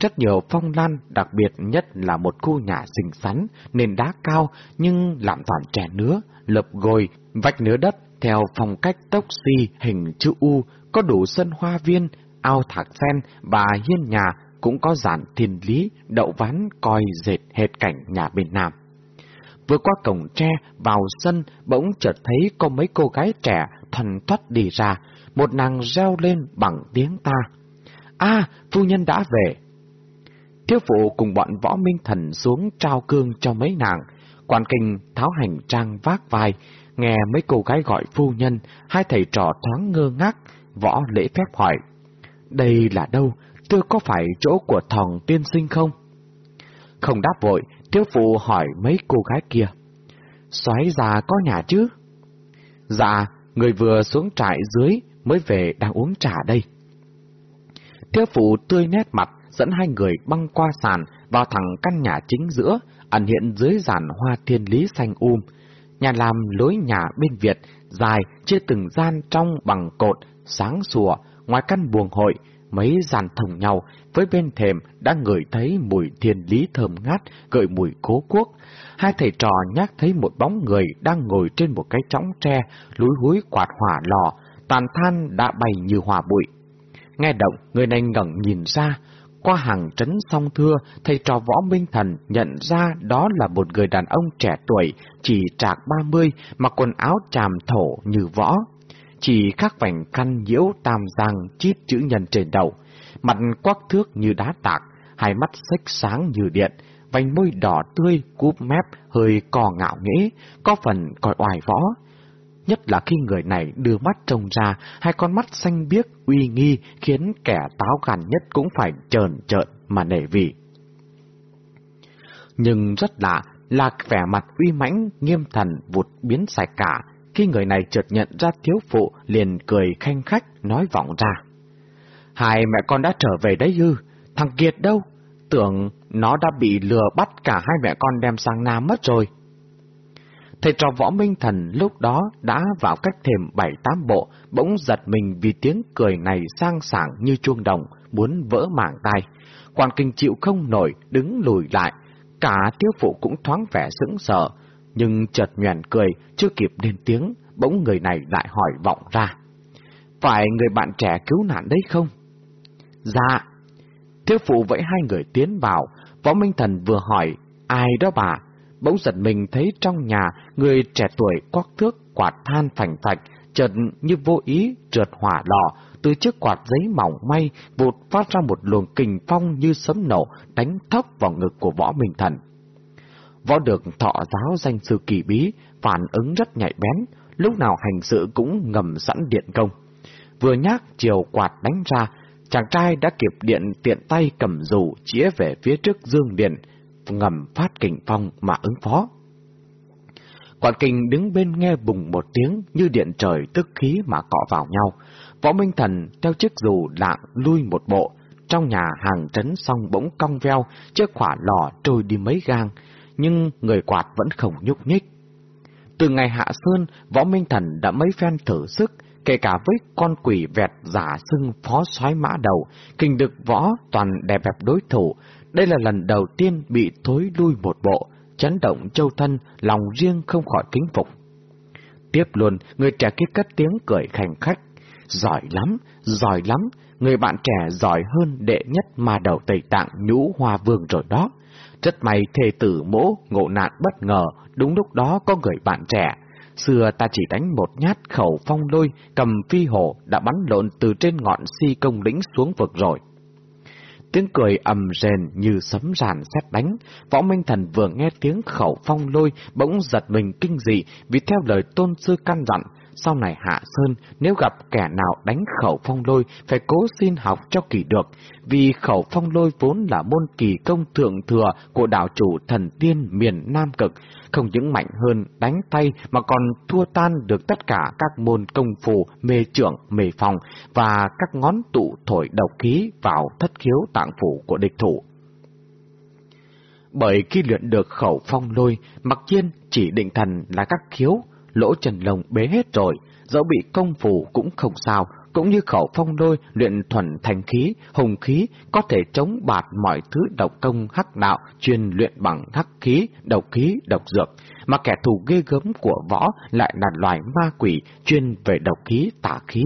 Rất nhiều phong lan, đặc biệt nhất là một khu nhà xinh xắn, nền đá cao nhưng làm toàn trẻ nứa, lợp gồi, vách nứa đất theo phong cách tốc si hình chữ U, có đủ sân hoa viên, ao thạc sen và hiên nhà cũng có giản thiên lý, đậu ván coi dệt hệt cảnh nhà bên Nam. Vừa qua cổng tre, vào sân, bỗng chợt thấy có mấy cô gái trẻ thần thoát đi ra, một nàng reo lên bằng tiếng ta. À, phu nhân đã về. Thiếu phụ cùng bọn võ minh thần xuống trao cương cho mấy nàng. Quan kinh tháo hành trang vác vai, nghe mấy cô gái gọi phu nhân, hai thầy trò thoáng ngơ ngác, võ lễ phép hỏi. Đây là đâu? Thưa có phải chỗ của thòng tiên sinh không? Không đáp vội, thiếu phụ hỏi mấy cô gái kia. Xoáy già có nhà chứ? Dạ, người vừa xuống trại dưới mới về đang uống trà đây. Thiếu phụ tươi nét mặt dẫn hai người băng qua sàn vào thẳng căn nhà chính giữa, ẩn hiện dưới giàn hoa thiên lý xanh um. Nhà làm lối nhà bên Việt, dài, chia từng gian trong bằng cột, sáng sủa, ngoài căn buồng hội, mấy dàn thồng nhau, với bên thềm đã ngửi thấy mùi thiên lý thơm ngát, gợi mùi cố quốc. Hai thầy trò nhắc thấy một bóng người đang ngồi trên một cái trống tre, lúi húi quạt hỏa lò, tàn than đã bay như hòa bụi. Nghe động, người này ngẩng nhìn ra. Qua hàng trấn song thưa, thầy trò võ minh thần nhận ra đó là một người đàn ông trẻ tuổi, chỉ trạc ba mươi, mặc quần áo tràm thổ như võ. Chỉ khắc vành khăn nhiễu tam giang chít chữ nhân trên đầu, mặt quắc thước như đá tạc, hai mắt xích sáng như điện, vành môi đỏ tươi, cúp mép, hơi cò ngạo nghễ, có phần coi oai võ nhất là khi người này đưa mắt trông ra, hai con mắt xanh biếc, uy nghi, khiến kẻ táo gan nhất cũng phải trờn trợn mà nể vị. Nhưng rất lạ là vẻ mặt uy mãnh, nghiêm thần vụt biến sạch cả, khi người này chợt nhận ra thiếu phụ liền cười khanh khách nói vọng ra. Hai mẹ con đã trở về đấy ư, thằng Kiệt đâu? Tưởng nó đã bị lừa bắt cả hai mẹ con đem sang Nam mất rồi. Thầy trò võ minh thần lúc đó đã vào cách thềm bảy tám bộ, bỗng giật mình vì tiếng cười này sang sảng như chuông đồng, muốn vỡ mảng tai. Quan kinh chịu không nổi, đứng lùi lại. Cả tiêu phụ cũng thoáng vẻ sững sờ, nhưng chợt nhoèn cười, chưa kịp lên tiếng, bỗng người này lại hỏi vọng ra. Phải người bạn trẻ cứu nạn đấy không? Dạ. Thiếu phụ vẫy hai người tiến vào, võ minh thần vừa hỏi, ai đó bà? Bỗng giật mình thấy trong nhà người trẻ tuổi quắc thước quạt than phành phạch, chợt như vô ý trượt hỏa lò, từ chiếc quạt giấy mỏng may vụt phát ra một luồng kình phong như sấm nổ đánh thốc vào ngực của võ minh thần. Võ được thọ giáo danh sư kỳ bí, phản ứng rất nhạy bén, lúc nào hành sự cũng ngầm sẵn điện công. Vừa nhác chiều quạt đánh ra, chàng trai đã kịp điện tiện tay cầm dù chĩa về phía trước dương điện, ngầm phát kình phong mà ứng phó. Quản kình đứng bên nghe bùng một tiếng như điện trời tức khí mà cọ vào nhau. Võ Minh Thần theo chiếc dù lạng lui một bộ, trong nhà hàng trấn xong bỗng cong veo, chiếc khỏa lò trôi đi mấy gang, nhưng người quạt vẫn không nhúc nhích. Từ ngày hạ sơn, Võ Minh Thần đã mấy phen thử sức, kể cả với con quỷ vẹt giả xưng phó soái mã đầu, kinh được võ toàn đè bẹp đối thủ. Đây là lần đầu tiên bị thối lui một bộ, chấn động châu thân, lòng riêng không khỏi kính phục. Tiếp luôn, người trẻ kia cất tiếng cười khành khách. Giỏi lắm, giỏi lắm, người bạn trẻ giỏi hơn đệ nhất mà đầu Tây Tạng nhũ hoa vương rồi đó. Rất may thề tử mỗ ngộ nạn bất ngờ, đúng lúc đó có người bạn trẻ. Xưa ta chỉ đánh một nhát khẩu phong lôi, cầm phi hổ đã bắn lộn từ trên ngọn si công lĩnh xuống vực rồi. Tiếng cười ầm rền như sấm ràn xét đánh, võ minh thần vừa nghe tiếng khẩu phong lôi bỗng giật mình kinh dị vì theo lời tôn sư căn dặn, sau này hạ sơn nếu gặp kẻ nào đánh khẩu phong lôi phải cố xin học cho kỳ được, vì khẩu phong lôi vốn là môn kỳ công thượng thừa của đạo chủ thần tiên miền Nam Cực, không những mạnh hơn đánh tay mà còn thua tan được tất cả các môn công phu mê trưởng, mê phòng và các ngón tụ thổi độc khí vào thất khiếu tạng phủ của địch thủ. Bởi khi luyện được khẩu phong lôi, mặc nhiên chỉ định thần là các khiếu, lỗ trần lồng bế hết rồi, dẫu bị công phủ cũng không sao, cũng như khẩu phong đôi luyện thuần thành khí, hùng khí, có thể chống bạt mọi thứ độc công hắc đạo chuyên luyện bằng hắc khí, độc khí, độc dược, mà kẻ thù ghê gớm của võ lại là loài ma quỷ chuyên về độc khí, tả khí.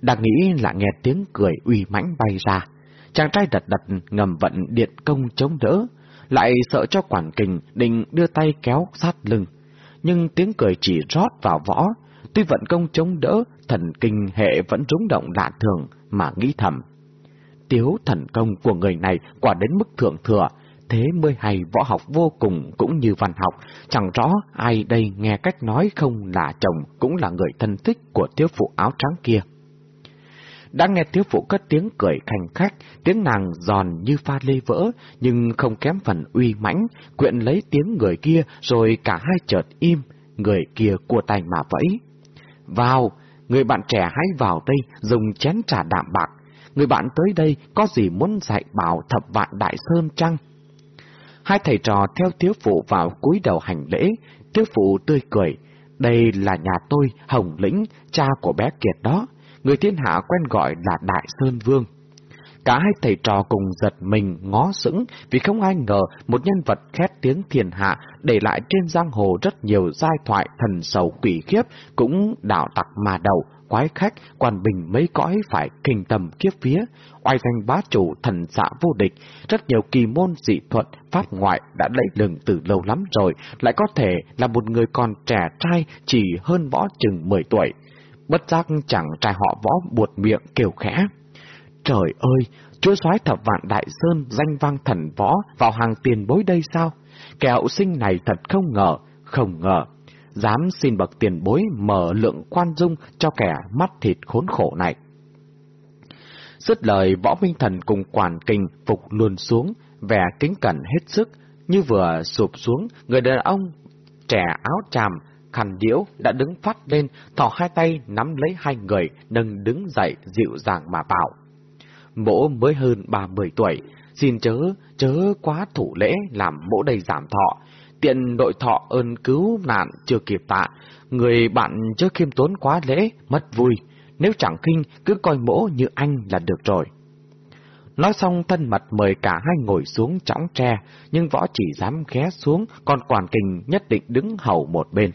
Đang nghĩ là nghe tiếng cười uy mãnh bay ra, chàng trai đật đật ngầm vận điện công chống đỡ, lại sợ cho quản kình định đưa tay kéo sát lưng nhưng tiếng cười chỉ rót vào võ. Tuy vận công chống đỡ, thần kinh hệ vẫn rúng động lạ thường, mà nghĩ thầm. Tiếu thần công của người này quả đến mức thượng thừa, thế mới hay võ học vô cùng cũng như văn học, chẳng rõ ai đây nghe cách nói không là chồng cũng là người thân thích của tiếu phụ áo trắng kia. Đã nghe thiếu phụ cất tiếng cười khanh khách, tiếng nàng giòn như pha lê vỡ, nhưng không kém phần uy mãnh, quyện lấy tiếng người kia rồi cả hai chợt im, người kia cua tay mà vẫy. Vào, người bạn trẻ hãy vào đây dùng chén trà đạm bạc. Người bạn tới đây có gì muốn dạy bảo thập vạn đại sơn chăng? Hai thầy trò theo thiếu phụ vào cúi đầu hành lễ, thiếu phụ tươi cười. Đây là nhà tôi, Hồng Lĩnh, cha của bé Kiệt đó người thiên hạ quen gọi là Đại Sơn Vương. Cả hai thầy trò cùng giật mình ngó sững vì không ai ngờ một nhân vật khét tiếng thiên hạ để lại trên giang hồ rất nhiều giai thoại thần sầu quỷ khiếp cũng đạo tặc mà đầu, quái khách, quan bình mấy cõi phải kinh tầm kiếp phía, oai danh bá chủ thần xã vô địch, rất nhiều kỳ môn dị thuật, pháp ngoại đã lẫy lừng từ lâu lắm rồi, lại có thể là một người còn trẻ trai chỉ hơn võ chừng 10 tuổi bất giác chẳng trai họ võ buột miệng kêu khẽ. Trời ơi, chúa soái thập vạn đại sơn danh vang thần võ vào hàng tiền bối đây sao? Kẻ sinh này thật không ngờ, không ngờ. Dám xin bậc tiền bối mở lượng quan dung cho kẻ mắt thịt khốn khổ này. Dứt lời võ minh thần cùng quản kinh phục luôn xuống, vẻ kính cẩn hết sức, như vừa sụp xuống, người đàn ông trẻ áo tràm khăn điễu đã đứng phát lên, thỏ hai tay nắm lấy hai người, nâng đứng dậy dịu dàng mà bảo. Mỗ mới hơn ba mươi tuổi, xin chớ, chớ quá thủ lễ làm mỗ đầy giảm thọ. tiện đội thọ ơn cứu nạn chưa kịp tạ, người bạn chớ khiêm tốn quá lễ, mất vui. Nếu chẳng kinh, cứ coi mỗ như anh là được rồi. Nói xong thân mật mời cả hai ngồi xuống chõng tre, nhưng võ chỉ dám ghé xuống, còn quản kình nhất định đứng hầu một bên.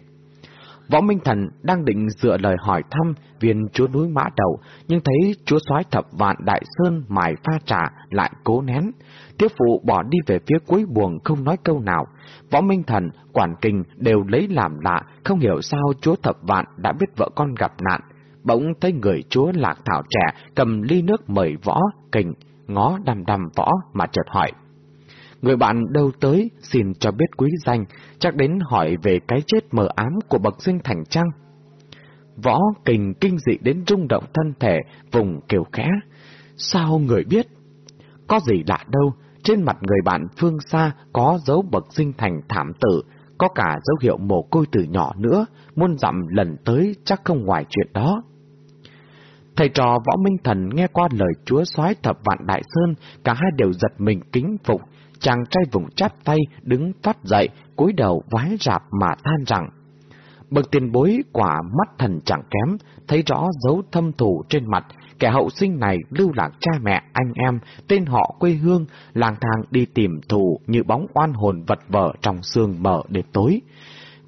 Võ Minh Thần đang định dựa lời hỏi thăm viên chúa núi mã đầu, nhưng thấy chúa soái thập vạn đại sơn mài pha trà lại cố nén. Tiếp phụ bỏ đi về phía cuối buồng không nói câu nào. Võ Minh Thần, quản kình đều lấy làm lạ, không hiểu sao chúa thập vạn đã biết vợ con gặp nạn. Bỗng thấy người chúa lạc thảo trẻ cầm ly nước mời võ, kình, ngó đầm đầm võ mà chợt hỏi. Người bạn đâu tới, xin cho biết quý danh, chắc đến hỏi về cái chết mờ ám của bậc sinh thành trăng. Võ kình kinh dị đến rung động thân thể, vùng kiều khẽ. Sao người biết? Có gì lạ đâu, trên mặt người bạn phương xa có dấu bậc sinh thành thảm tử, có cả dấu hiệu mồ côi từ nhỏ nữa, muôn dặm lần tới chắc không ngoài chuyện đó. Thầy trò võ minh thần nghe qua lời chúa soái thập vạn đại sơn, cả hai đều giật mình kính phục, chàng trai vùng chắp tay, đứng phát dậy, cúi đầu vái rạp mà than rằng, Bậc tiền bối quả mắt thần chẳng kém, thấy rõ dấu thâm thù trên mặt, kẻ hậu sinh này lưu lạc cha mẹ, anh em, tên họ quê hương, lang thang đi tìm thù như bóng oan hồn vật vờ trong sương mờ đêm tối.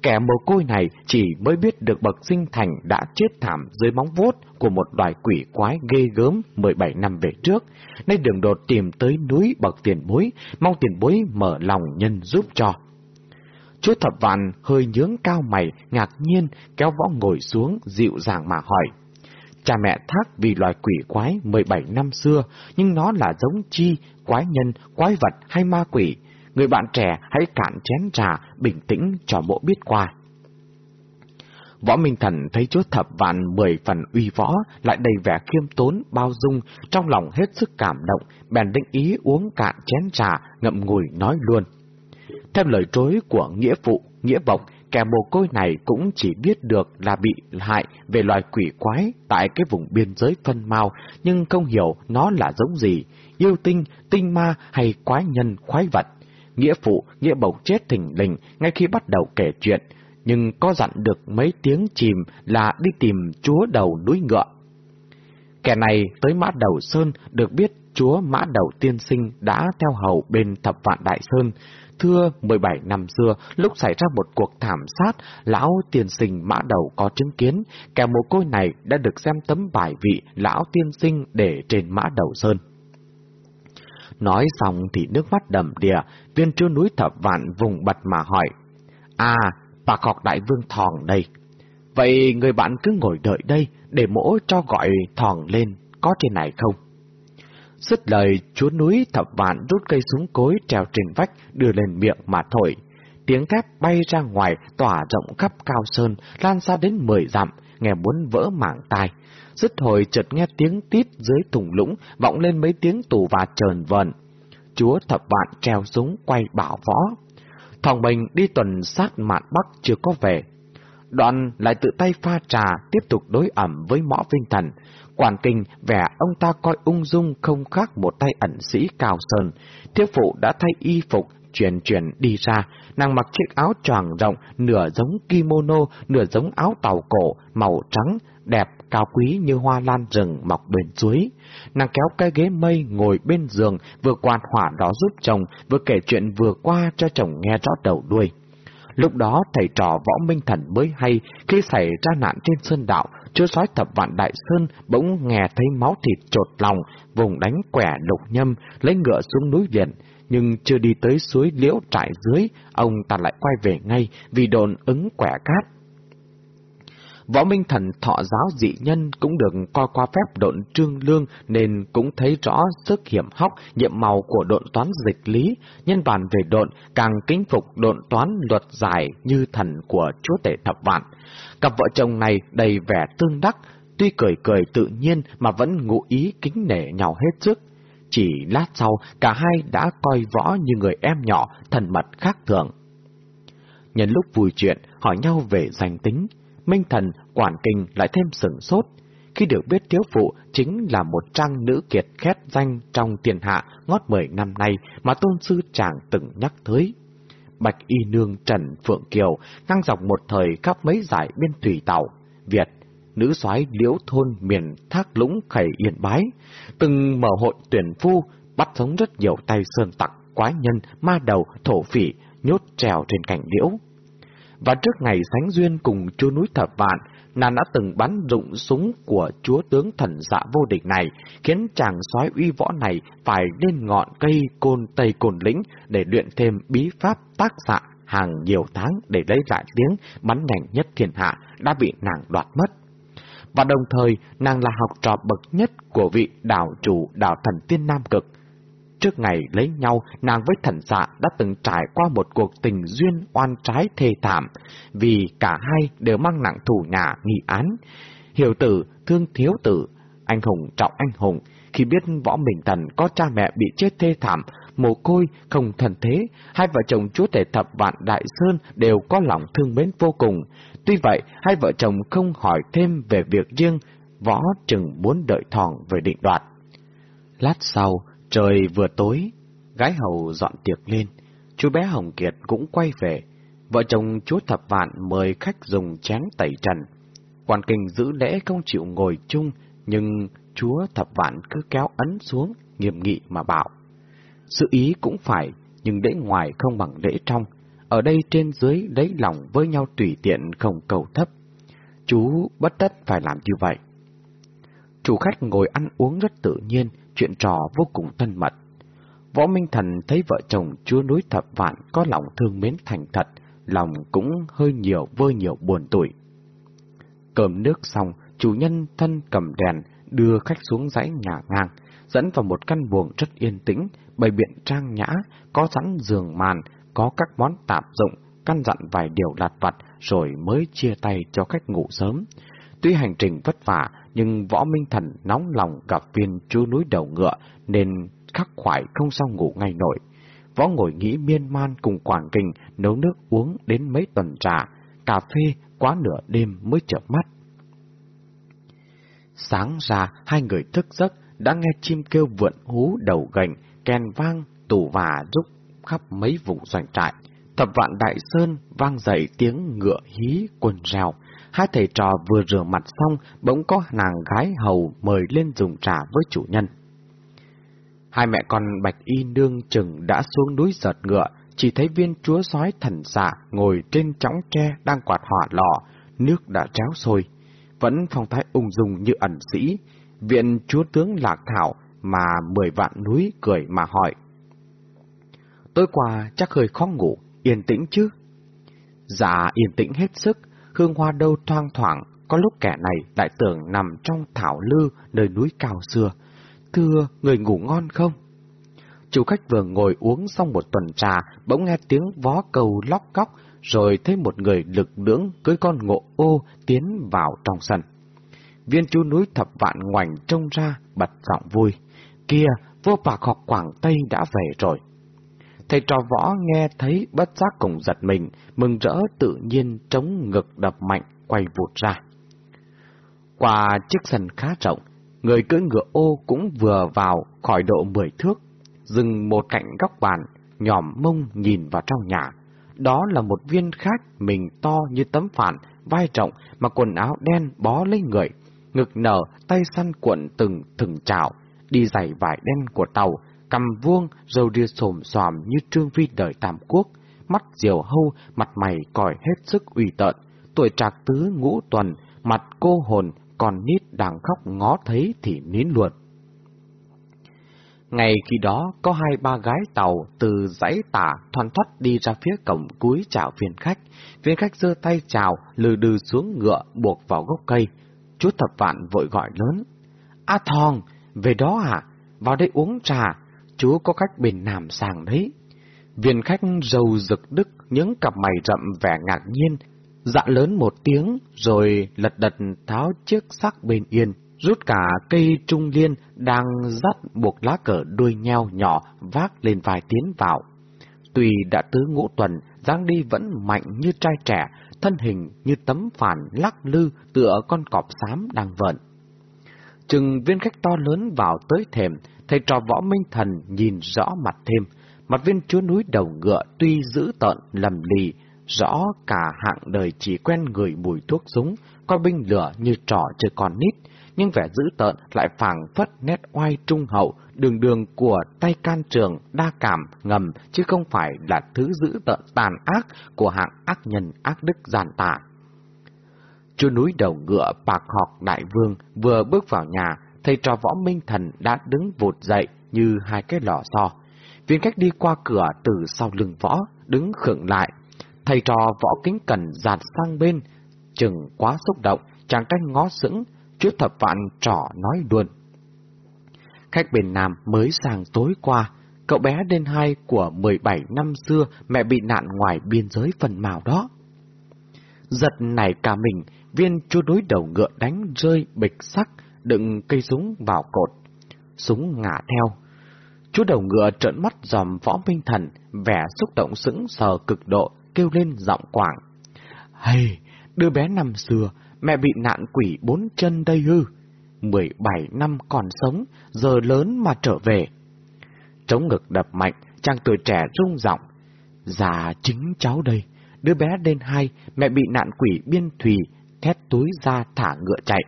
Kẻ mồ côi này chỉ mới biết được bậc sinh thành đã chết thảm dưới móng vuốt của một loài quỷ quái ghê gớm 17 năm về trước, nay đường đột tìm tới núi bậc tiền bối, mong tiền bối mở lòng nhân giúp cho. Chúa thập vạn hơi nhướng cao mày, ngạc nhiên, kéo võ ngồi xuống, dịu dàng mà hỏi. Cha mẹ thác vì loài quỷ quái 17 năm xưa, nhưng nó là giống chi, quái nhân, quái vật hay ma quỷ? Người bạn trẻ hãy cạn chén trà, bình tĩnh cho bộ biết qua. Võ Minh Thần thấy chúa thập vạn mười phần uy võ, lại đầy vẻ khiêm tốn, bao dung, trong lòng hết sức cảm động, bèn định ý uống cạn chén trà, ngậm ngùi nói luôn. Theo lời trối của nghĩa phụ, nghĩa vọng, kẻ mồ côi này cũng chỉ biết được là bị hại về loài quỷ quái tại cái vùng biên giới phân mau, nhưng không hiểu nó là giống gì, yêu tinh, tinh ma hay quái nhân, quái vật. Nghĩa phụ, nghĩa bộc chết thình lình ngay khi bắt đầu kể chuyện, nhưng có dặn được mấy tiếng chìm là đi tìm chúa đầu núi ngựa. Kẻ này tới mã đầu sơn được biết chúa mã đầu tiên sinh đã theo hầu bên thập vạn đại sơn. Thưa 17 năm xưa, lúc xảy ra một cuộc thảm sát, lão tiên sinh mã đầu có chứng kiến, kẻ mồ côi này đã được xem tấm bài vị lão tiên sinh để trên mã đầu sơn. Nói xong thì nước mắt đầm đìa, viên chúa núi thập vạn vùng bật mà hỏi. À, bà khọc đại vương thòng đây. Vậy người bạn cứ ngồi đợi đây để mỗ cho gọi thòng lên, có trên này không? Dứt lời, chúa núi thập vạn rút cây súng cối treo trên vách đưa lên miệng mà thổi. Tiếng thép bay ra ngoài, tỏa rộng khắp cao sơn, lan xa đến mười dặm, nghe muốn vỡ mảng tai. Dứt hồi chợt nghe tiếng tít dưới thùng lũng, vọng lên mấy tiếng tù và trờn vờn. Chúa thập vạn treo súng quay bảo võ. thằng mình đi tuần sát mạn bắc chưa có về. Đoạn lại tự tay pha trà, tiếp tục đối ẩm với mõ vinh thần. Quản kinh vẻ ông ta coi ung dung không khác một tay ẩn sĩ cao sơn. Thiếu phụ đã thay y phục, chuyển chuyển đi ra, nàng mặc chiếc áo choàng rộng, nửa giống kimono, nửa giống áo tàu cổ, màu trắng, đẹp, cao quý như hoa lan rừng mọc bên suối. Nàng kéo cái ghế mây ngồi bên giường, vừa quạt hỏa đó giúp chồng, vừa kể chuyện vừa qua cho chồng nghe rõ đầu đuôi. Lúc đó thầy trò võ minh thần mới hay khi xảy ra nạn trên sơn đạo, chưa sói thập vạn đại sơn bỗng nghe thấy máu thịt trột lòng, vùng đánh quẻ lục nhâm, lấy ngựa xuống núi viện. Nhưng chưa đi tới suối liễu trại dưới, ông ta lại quay về ngay vì đồn ứng quẻ cát. Võ Minh Thần thọ giáo dị nhân cũng được coi qua phép độn trương lương nên cũng thấy rõ sức hiểm hóc, nhiệm màu của độn toán dịch lý, nhân bản về độn càng kính phục độn toán luật giải như thần của chúa tể thập vạn. Cặp vợ chồng này đầy vẻ tương đắc, tuy cười cười tự nhiên mà vẫn ngụ ý kính nể nhau hết sức. Chỉ lát sau, cả hai đã coi võ như người em nhỏ, thần mật khác thường. Nhân lúc vui chuyện, hỏi nhau về danh tính, Minh Thần, Quản Kinh lại thêm sửng sốt, khi được biết thiếu phụ chính là một trang nữ kiệt khét danh trong tiền hạ ngót mười năm nay mà tôn sư chàng từng nhắc tới. Bạch Y Nương Trần Phượng Kiều, ngang dọc một thời khắp mấy giải biên thủy tàu, Việt, nữ soái liễu thôn miền thác lũng khẩy yên bái, từng mở hội tuyển phu, bắt sống rất nhiều tay sơn tặc, quái nhân, ma đầu, thổ phỉ, nhốt trèo trên cành liễu. Và trước ngày sánh duyên cùng chúa núi thập vạn, nàng đã từng bắn dụng súng của chúa tướng thần dạ vô địch này, khiến chàng sói uy võ này phải lên ngọn cây côn tây cồn lĩnh để luyện thêm bí pháp tác xạ hàng nhiều tháng để lấy lại tiếng bắn nhanh nhất thiên hạ đã bị nàng đoạt mất. Và đồng thời, nàng là học trò bậc nhất của vị đảo chủ đảo thần tiên Nam Cực, Trước ngày lấy nhau, nàng với thần dạ đã từng trải qua một cuộc tình duyên oan trái thê thảm, vì cả hai đều mang nặng thủ nhà nghị án. Hiểu tử, thương thiếu tử, anh hùng trọng anh hùng, khi biết võ mình thần có cha mẹ bị chết thê thảm, mồ côi, không thần thế, hai vợ chồng chúa tể thập vạn đại sơn đều có lòng thương mến vô cùng. Tuy vậy, hai vợ chồng không hỏi thêm về việc riêng, võ chừng muốn đợi thòng về định đoạt. Lát sau, Trời vừa tối, gái hầu dọn tiệc lên, chú bé Hồng Kiệt cũng quay về. Vợ chồng chúa Thập Vạn mời khách dùng chén tẩy trần. Quan kinh giữ lễ không chịu ngồi chung, nhưng chúa Thập Vạn cứ kéo ấn xuống, nghiêm nghị mà bảo. Sự ý cũng phải, nhưng lễ ngoài không bằng lễ trong. Ở đây trên dưới lấy lòng với nhau tùy tiện không cầu thấp. Chú bất tất phải làm như vậy. Chủ khách ngồi ăn uống rất tự nhiên, chuyện trò vô cùng thân mật. Võ Minh Thần thấy vợ chồng chúa núi thập vạn có lòng thương mến thành thật, lòng cũng hơi nhiều vơi nhiều buồn tủi. Cơm nước xong, chủ nhân thân cầm đèn đưa khách xuống dãy nhà ngang, dẫn vào một căn buồng rất yên tĩnh, bày biện trang nhã, có sẵn giường màn, có các món tạp dụng, căn dặn vài điều lặt vặt rồi mới chia tay cho khách ngủ sớm. Tuy hành trình vất vả, nhưng võ minh thần nóng lòng gặp viên chú núi đầu ngựa nên khắc khoải không sao ngủ ngay nổi. Võ ngồi nghĩ miên man cùng Quảng Kinh nấu nước uống đến mấy tuần trà, cà phê quá nửa đêm mới chợp mắt. Sáng ra hai người thức giấc đã nghe chim kêu vượn hú đầu gành, kèn vang, tù và rúc khắp mấy vùng doanh trại. Thập vạn đại sơn vang dậy tiếng ngựa hí quần rèo, Hai thầy trò vừa rửa mặt xong, bỗng có nàng gái hầu mời lên dùng trà với chủ nhân. Hai mẹ con Bạch Y Nương chừng đã xuống núi giật ngựa, chỉ thấy viên chúa sói thần xạ ngồi trên chõng tre đang quạt hỏa lò, nước đã tráo sôi. Vẫn phong thái ung dung như ẩn sĩ, viện chúa tướng lạc thảo mà mười vạn núi cười mà hỏi. Tối qua chắc hơi khó ngủ, yên tĩnh chứ? Dạ yên tĩnh hết sức, hương hoa đâu thoang thoảng, có lúc kẻ này lại tưởng nằm trong thảo lư nơi núi cao xưa. Thưa, người ngủ ngon không? Chủ khách vừa ngồi uống xong một tuần trà, bỗng nghe tiếng vó cầu lóc cóc, rồi thấy một người lực lưỡng cưới con ngộ ô tiến vào trong sân. Viên chú núi thập vạn ngoảnh trông ra, bật giọng vui. Kia, vua bạc học Quảng Tây đã về rồi. Thầy trò võ nghe thấy bất giác cùng giật mình, mừng rỡ tự nhiên chống ngực đập mạnh, quay vụt ra. Qua chiếc sân khá rộng, người cưỡi ngựa ô cũng vừa vào khỏi độ mười thước, dừng một cạnh góc bàn, nhòm mông nhìn vào trong nhà. Đó là một viên khách mình to như tấm phản, vai rộng mà quần áo đen bó lấy người, ngực nở, tay săn cuộn từng thừng chảo, đi giày vải đen của tàu, cầm vuông, râu ria xồm xòm như trương phi đời tam quốc, mắt diều hâu, mặt mày còi hết sức uy tợn, tuổi trạc tứ ngũ tuần, mặt cô hồn, còn nít đang khóc ngó thấy thì nín luôn. Ngày khi đó, có hai ba gái tàu từ dãy tả thoăn thoắt đi ra phía cổng cuối chào viên khách. Viên khách giơ tay chào, lừ đừ xuống ngựa buộc vào gốc cây. Chú thập vạn vội gọi lớn. A Thong, về đó à? Vào đây uống trà, chú có khách bên Nam sàng đấy. Viên khách rầu rực đức, những cặp mày rậm vẻ ngạc nhiên, dạ lớn một tiếng, rồi lật đật tháo chiếc sắc bên yên, rút cả cây trung liên đang dắt buộc lá cờ đuôi nheo nhỏ vác lên vài tiến vào. Tuy đã tứ ngũ tuần, dáng đi vẫn mạnh như trai trẻ, thân hình như tấm phản lắc lư tựa con cọp xám đang vợn. Chừng viên khách to lớn vào tới thềm, thầy trò võ minh thần nhìn rõ mặt thêm, mặt viên chúa núi đầu ngựa tuy dữ tợn lầm lì, rõ cả hạng đời chỉ quen người mùi thuốc súng, coi binh lửa như trò chơi con nít, nhưng vẻ dữ tợn lại phảng phất nét oai trung hậu, đường đường của tay can trường, đa cảm, ngầm, chứ không phải là thứ dữ tợn tàn ác của hạng ác nhân ác đức giàn tả. Chúa núi đầu ngựa bạc họp đại vương vừa bước vào nhà, thầy trò võ minh thần đã đứng vụt dậy như hai cái lò xo. Viên cách đi qua cửa từ sau lưng võ, đứng khựng lại. Thầy trò võ kính cần giạt sang bên, chừng quá xúc động, chàng trai ngó sững, trước thập vạn trỏ nói luôn. Khách bên Nam mới sang tối qua, cậu bé đen hai của 17 năm xưa mẹ bị nạn ngoài biên giới phần màu đó. Giật này cả mình, viên chúa đối đầu ngựa đánh rơi bịch sắc, đựng cây súng vào cột. Súng ngả theo. Chú đầu ngựa trợn mắt dòm võ minh thần, vẻ xúc động sững sờ cực độ, kêu lên giọng quảng. Hay, đứa bé năm xưa, mẹ bị nạn quỷ bốn chân đây hư. Mười bảy năm còn sống, giờ lớn mà trở về. Trống ngực đập mạnh, chàng tuổi trẻ rung giọng. Già chính cháu đây, đứa bé đen hai, mẹ bị nạn quỷ biên thùy, thét túi ra thả ngựa chạy.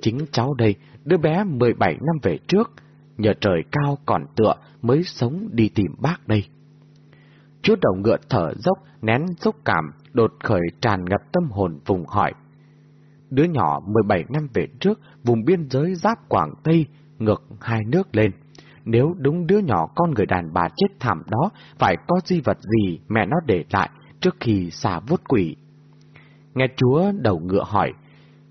Chính cháu đây, đứa bé 17 năm về trước, nhờ trời cao còn tựa mới sống đi tìm bác đây. Chú đầu ngựa thở dốc, nén xúc cảm, đột khởi tràn ngập tâm hồn vùng hỏi. Đứa nhỏ 17 năm về trước, vùng biên giới giáp Quảng Tây, ngược hai nước lên. Nếu đúng đứa nhỏ con người đàn bà chết thảm đó, phải có di vật gì mẹ nó để lại trước khi xả vút quỷ. Nghe chúa đầu ngựa hỏi,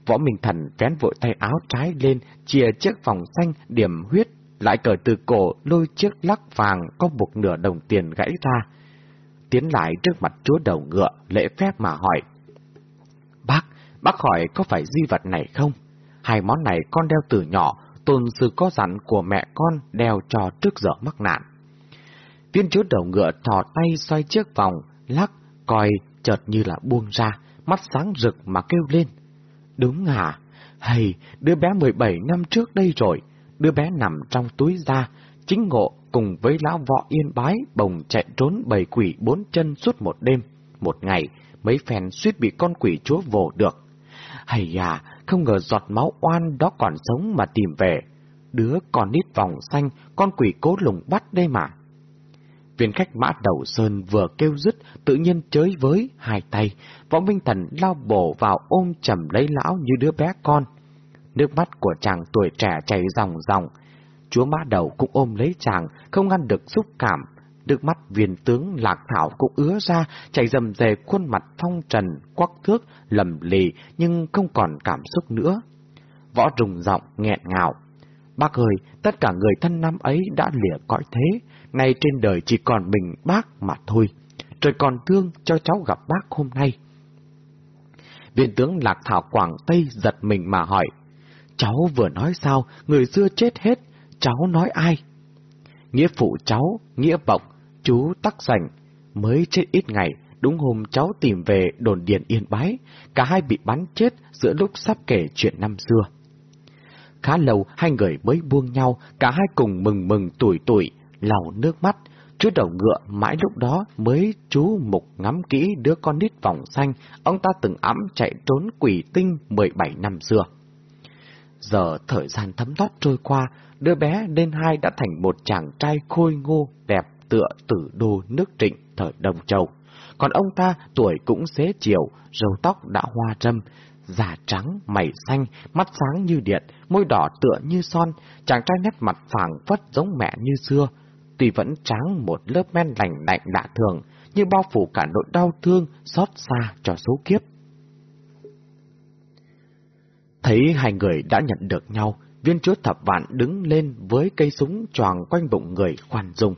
võ minh thần vén vội tay áo trái lên, chìa chiếc vòng xanh điểm huyết, lại cởi từ cổ lôi chiếc lắc vàng có buộc nửa đồng tiền gãy ra. Tiến lại trước mặt chúa đầu ngựa, lễ phép mà hỏi. Bác, bác hỏi có phải di vật này không? Hai món này con đeo từ nhỏ, tôn sư có dặn của mẹ con đeo cho trước giờ mắc nạn. Viên chúa đầu ngựa thò tay xoay chiếc vòng, lắc, coi chợt như là buông ra, mắt sáng rực mà kêu lên. Đúng à, hay, đứa bé 17 năm trước đây rồi, đứa bé nằm trong túi da, chính ngộ cùng với lão võ yên bái bồng chạy trốn bầy quỷ bốn chân suốt một đêm, một ngày, mấy phen suýt bị con quỷ chúa vồ được. Hay à, không ngờ giọt máu oan đó còn sống mà tìm về. Đứa còn nít vòng xanh, con quỷ cố lùng bắt đây mà. Viên khách mã đầu sơn vừa kêu dứt, tự nhiên chới với hai tay, võ minh thần lao bổ vào ôm chầm lấy lão như đứa bé con. Nước mắt của chàng tuổi trẻ chảy ròng ròng. Chúa mã đầu cũng ôm lấy chàng, không ngăn được xúc cảm. Nước mắt viên tướng lạc thảo cũng ứa ra, chảy dầm dề khuôn mặt phong trần, quắc thước, lầm lì, nhưng không còn cảm xúc nữa. Võ rùng giọng nghẹn ngào. Bác ơi, tất cả người thân năm ấy đã lìa cõi thế, nay trên đời chỉ còn mình bác mà thôi. Trời còn thương cho cháu gặp bác hôm nay. Viên tướng Lạc Thảo Quảng Tây giật mình mà hỏi, cháu vừa nói sao, người xưa chết hết, cháu nói ai? Nghĩa phụ cháu, Nghĩa Bộng, chú Tắc Sành, mới chết ít ngày, đúng hôm cháu tìm về đồn điện yên bái, cả hai bị bắn chết giữa lúc sắp kể chuyện năm xưa. Khá lâu hai người mới buông nhau, cả hai cùng mừng mừng tuổi tuổi, lau nước mắt. Chú đầu ngựa mãi lúc đó mới chú mục ngắm kỹ đứa con nít vòng xanh, ông ta từng ấm chạy trốn quỷ tinh 17 năm xưa. Giờ thời gian thấm thoát trôi qua, đứa bé lên hai đã thành một chàng trai khôi ngô, đẹp tựa tử đô nước trịnh thời Đông Châu. Còn ông ta tuổi cũng xế chiều, râu tóc đã hoa râm, da trắng, mày xanh, mắt sáng như điện, môi đỏ tựa như son, chàng trai nét mặt phẳng phất giống mẹ như xưa. Tuy vẫn trắng một lớp men lành lạnh lạ thường, nhưng bao phủ cả nỗi đau thương, xót xa cho số kiếp. Thấy hai người đã nhận được nhau, viên chúa thập vạn đứng lên với cây súng tròn quanh bụng người khoan dung.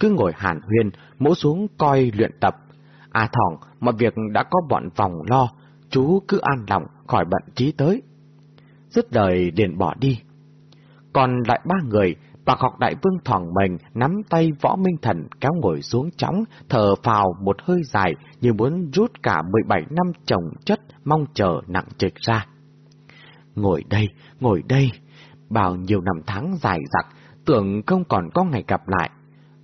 Cứ ngồi hàn huyên, mỗ xuống coi luyện tập. À thỏng, mọi việc đã có bọn vòng lo, chú cứ an lòng, khỏi bận trí tới. Dứt lời liền bỏ đi. Còn lại ba người, Bạc học đại vương thoảng mình nắm tay võ minh thần kéo ngồi xuống chóng, thở phào một hơi dài như muốn rút cả 17 năm chồng chất mong chờ nặng trịch ra. Ngồi đây, ngồi đây, bao nhiêu năm tháng dài dặc, tưởng không còn có ngày gặp lại.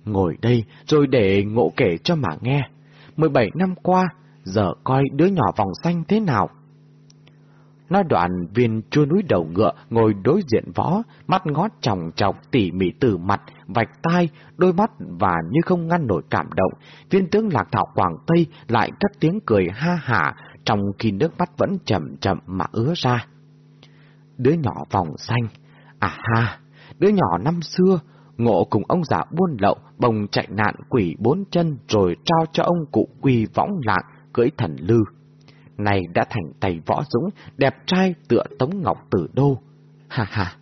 ngồi đây rồi để ngộ kể cho mà nghe. 17 năm qua, giờ coi đứa nhỏ vòng xanh thế nào. Nói đoạn viên chua núi đầu ngựa ngồi đối diện võ, mắt ngót tròng trọc tỉ mỉ từ mặt, vạch tai, đôi mắt và như không ngăn nổi cảm động. Viên tướng lạc thảo Quảng Tây lại cất tiếng cười ha hả, trong khi nước mắt vẫn chậm chậm mà ứa ra. Đứa nhỏ vòng xanh, à ha, đứa nhỏ năm xưa, ngộ cùng ông già buôn lậu, bồng chạy nạn quỷ bốn chân rồi trao cho ông cụ quỳ võng lạng, cưỡi thần lư này đã thành tay võ dũng, đẹp trai tựa Tống Ngọc Tử Đô. Ha ha,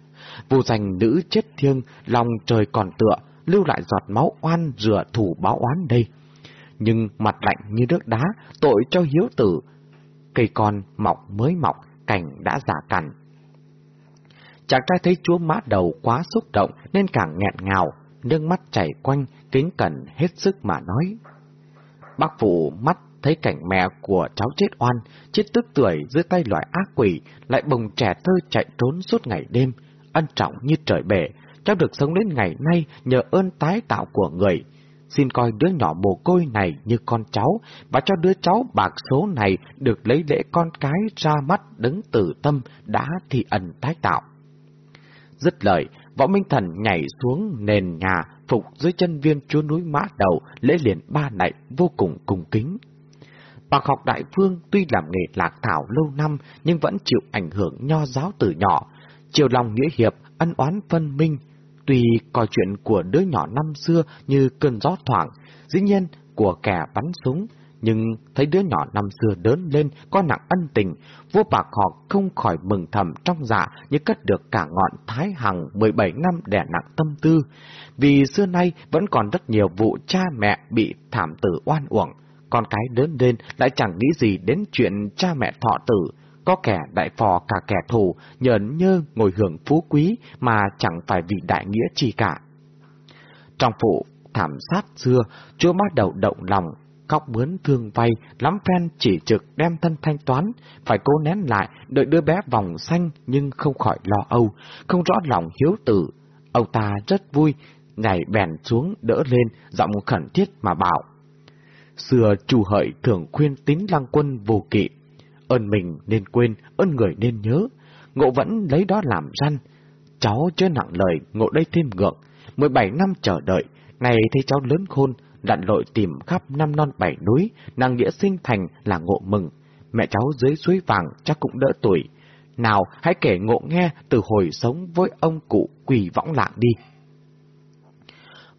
vô danh nữ chết thiêng, lòng trời còn tựa, lưu lại giọt máu oan rửa thủ báo oán đây. Nhưng mặt lạnh như nước đá, tội cho hiếu tử. Cây con mọc mới mọc, cảnh đã giả cằn. Chàng trai thấy chúa mã đầu quá xúc động nên càng nghẹn ngào, nước mắt chảy quanh, kính cẩn hết sức mà nói. Bác phụ mắt thấy cảnh mẹ của cháu chết oan, chết tức tuổi dưới tay loại ác quỷ, lại bồng trẻ thơ chạy trốn suốt ngày đêm, ân trọng như trời bể, cháu được sống đến ngày nay nhờ ơn tái tạo của người. Xin coi đứa nhỏ mồ côi này như con cháu, và cho đứa cháu bạc số này được lấy lễ con cái ra mắt đứng tử tâm đã thì ẩn tái tạo. Dứt lời, võ minh thần nhảy xuống nền nhà, phục dưới chân viên chúa núi mã đầu, lễ liền ba nạy vô cùng cung kính. Bạc học đại phương tuy làm nghề lạc thảo lâu năm nhưng vẫn chịu ảnh hưởng nho giáo từ nhỏ, chiều lòng nghĩa hiệp, ân oán phân minh. Tuy coi chuyện của đứa nhỏ năm xưa như cơn gió thoảng, dĩ nhiên của kẻ bắn súng, nhưng thấy đứa nhỏ năm xưa đớn lên có nặng ân tình, vua bạc họ không khỏi mừng thầm trong dạ như cất được cả ngọn thái hằng 17 năm đẻ nặng tâm tư. Vì xưa nay vẫn còn rất nhiều vụ cha mẹ bị thảm tử oan uổng, con cái lớn lên lại chẳng nghĩ gì đến chuyện cha mẹ thọ tử, có kẻ đại phò cả kẻ thù, nhờn nhơ ngồi hưởng phú quý mà chẳng phải vì đại nghĩa chi cả. Trong phụ thảm sát xưa, chúa bắt đầu động lòng, khóc mướn thương vay, lắm phen chỉ trực đem thân thanh toán, phải cố nén lại, đợi đứa bé vòng xanh nhưng không khỏi lo âu, không rõ lòng hiếu tử. Ông ta rất vui, nhảy bèn xuống đỡ lên, giọng khẩn thiết mà bảo. Xưa chủ hợi thường khuyên tín lăng quân vô kỵ. Ơn mình nên quên, ơn người nên nhớ. Ngộ vẫn lấy đó làm răn. Cháu chưa nặng lời, ngộ đây thêm ngượng. 17 năm chờ đợi, ngày thấy cháu lớn khôn, lặn lội tìm khắp năm non bảy núi, nàng nghĩa sinh thành là ngộ mừng. Mẹ cháu dưới suối vàng chắc cũng đỡ tuổi. Nào, hãy kể ngộ nghe từ hồi sống với ông cụ quỳ võng lạng đi.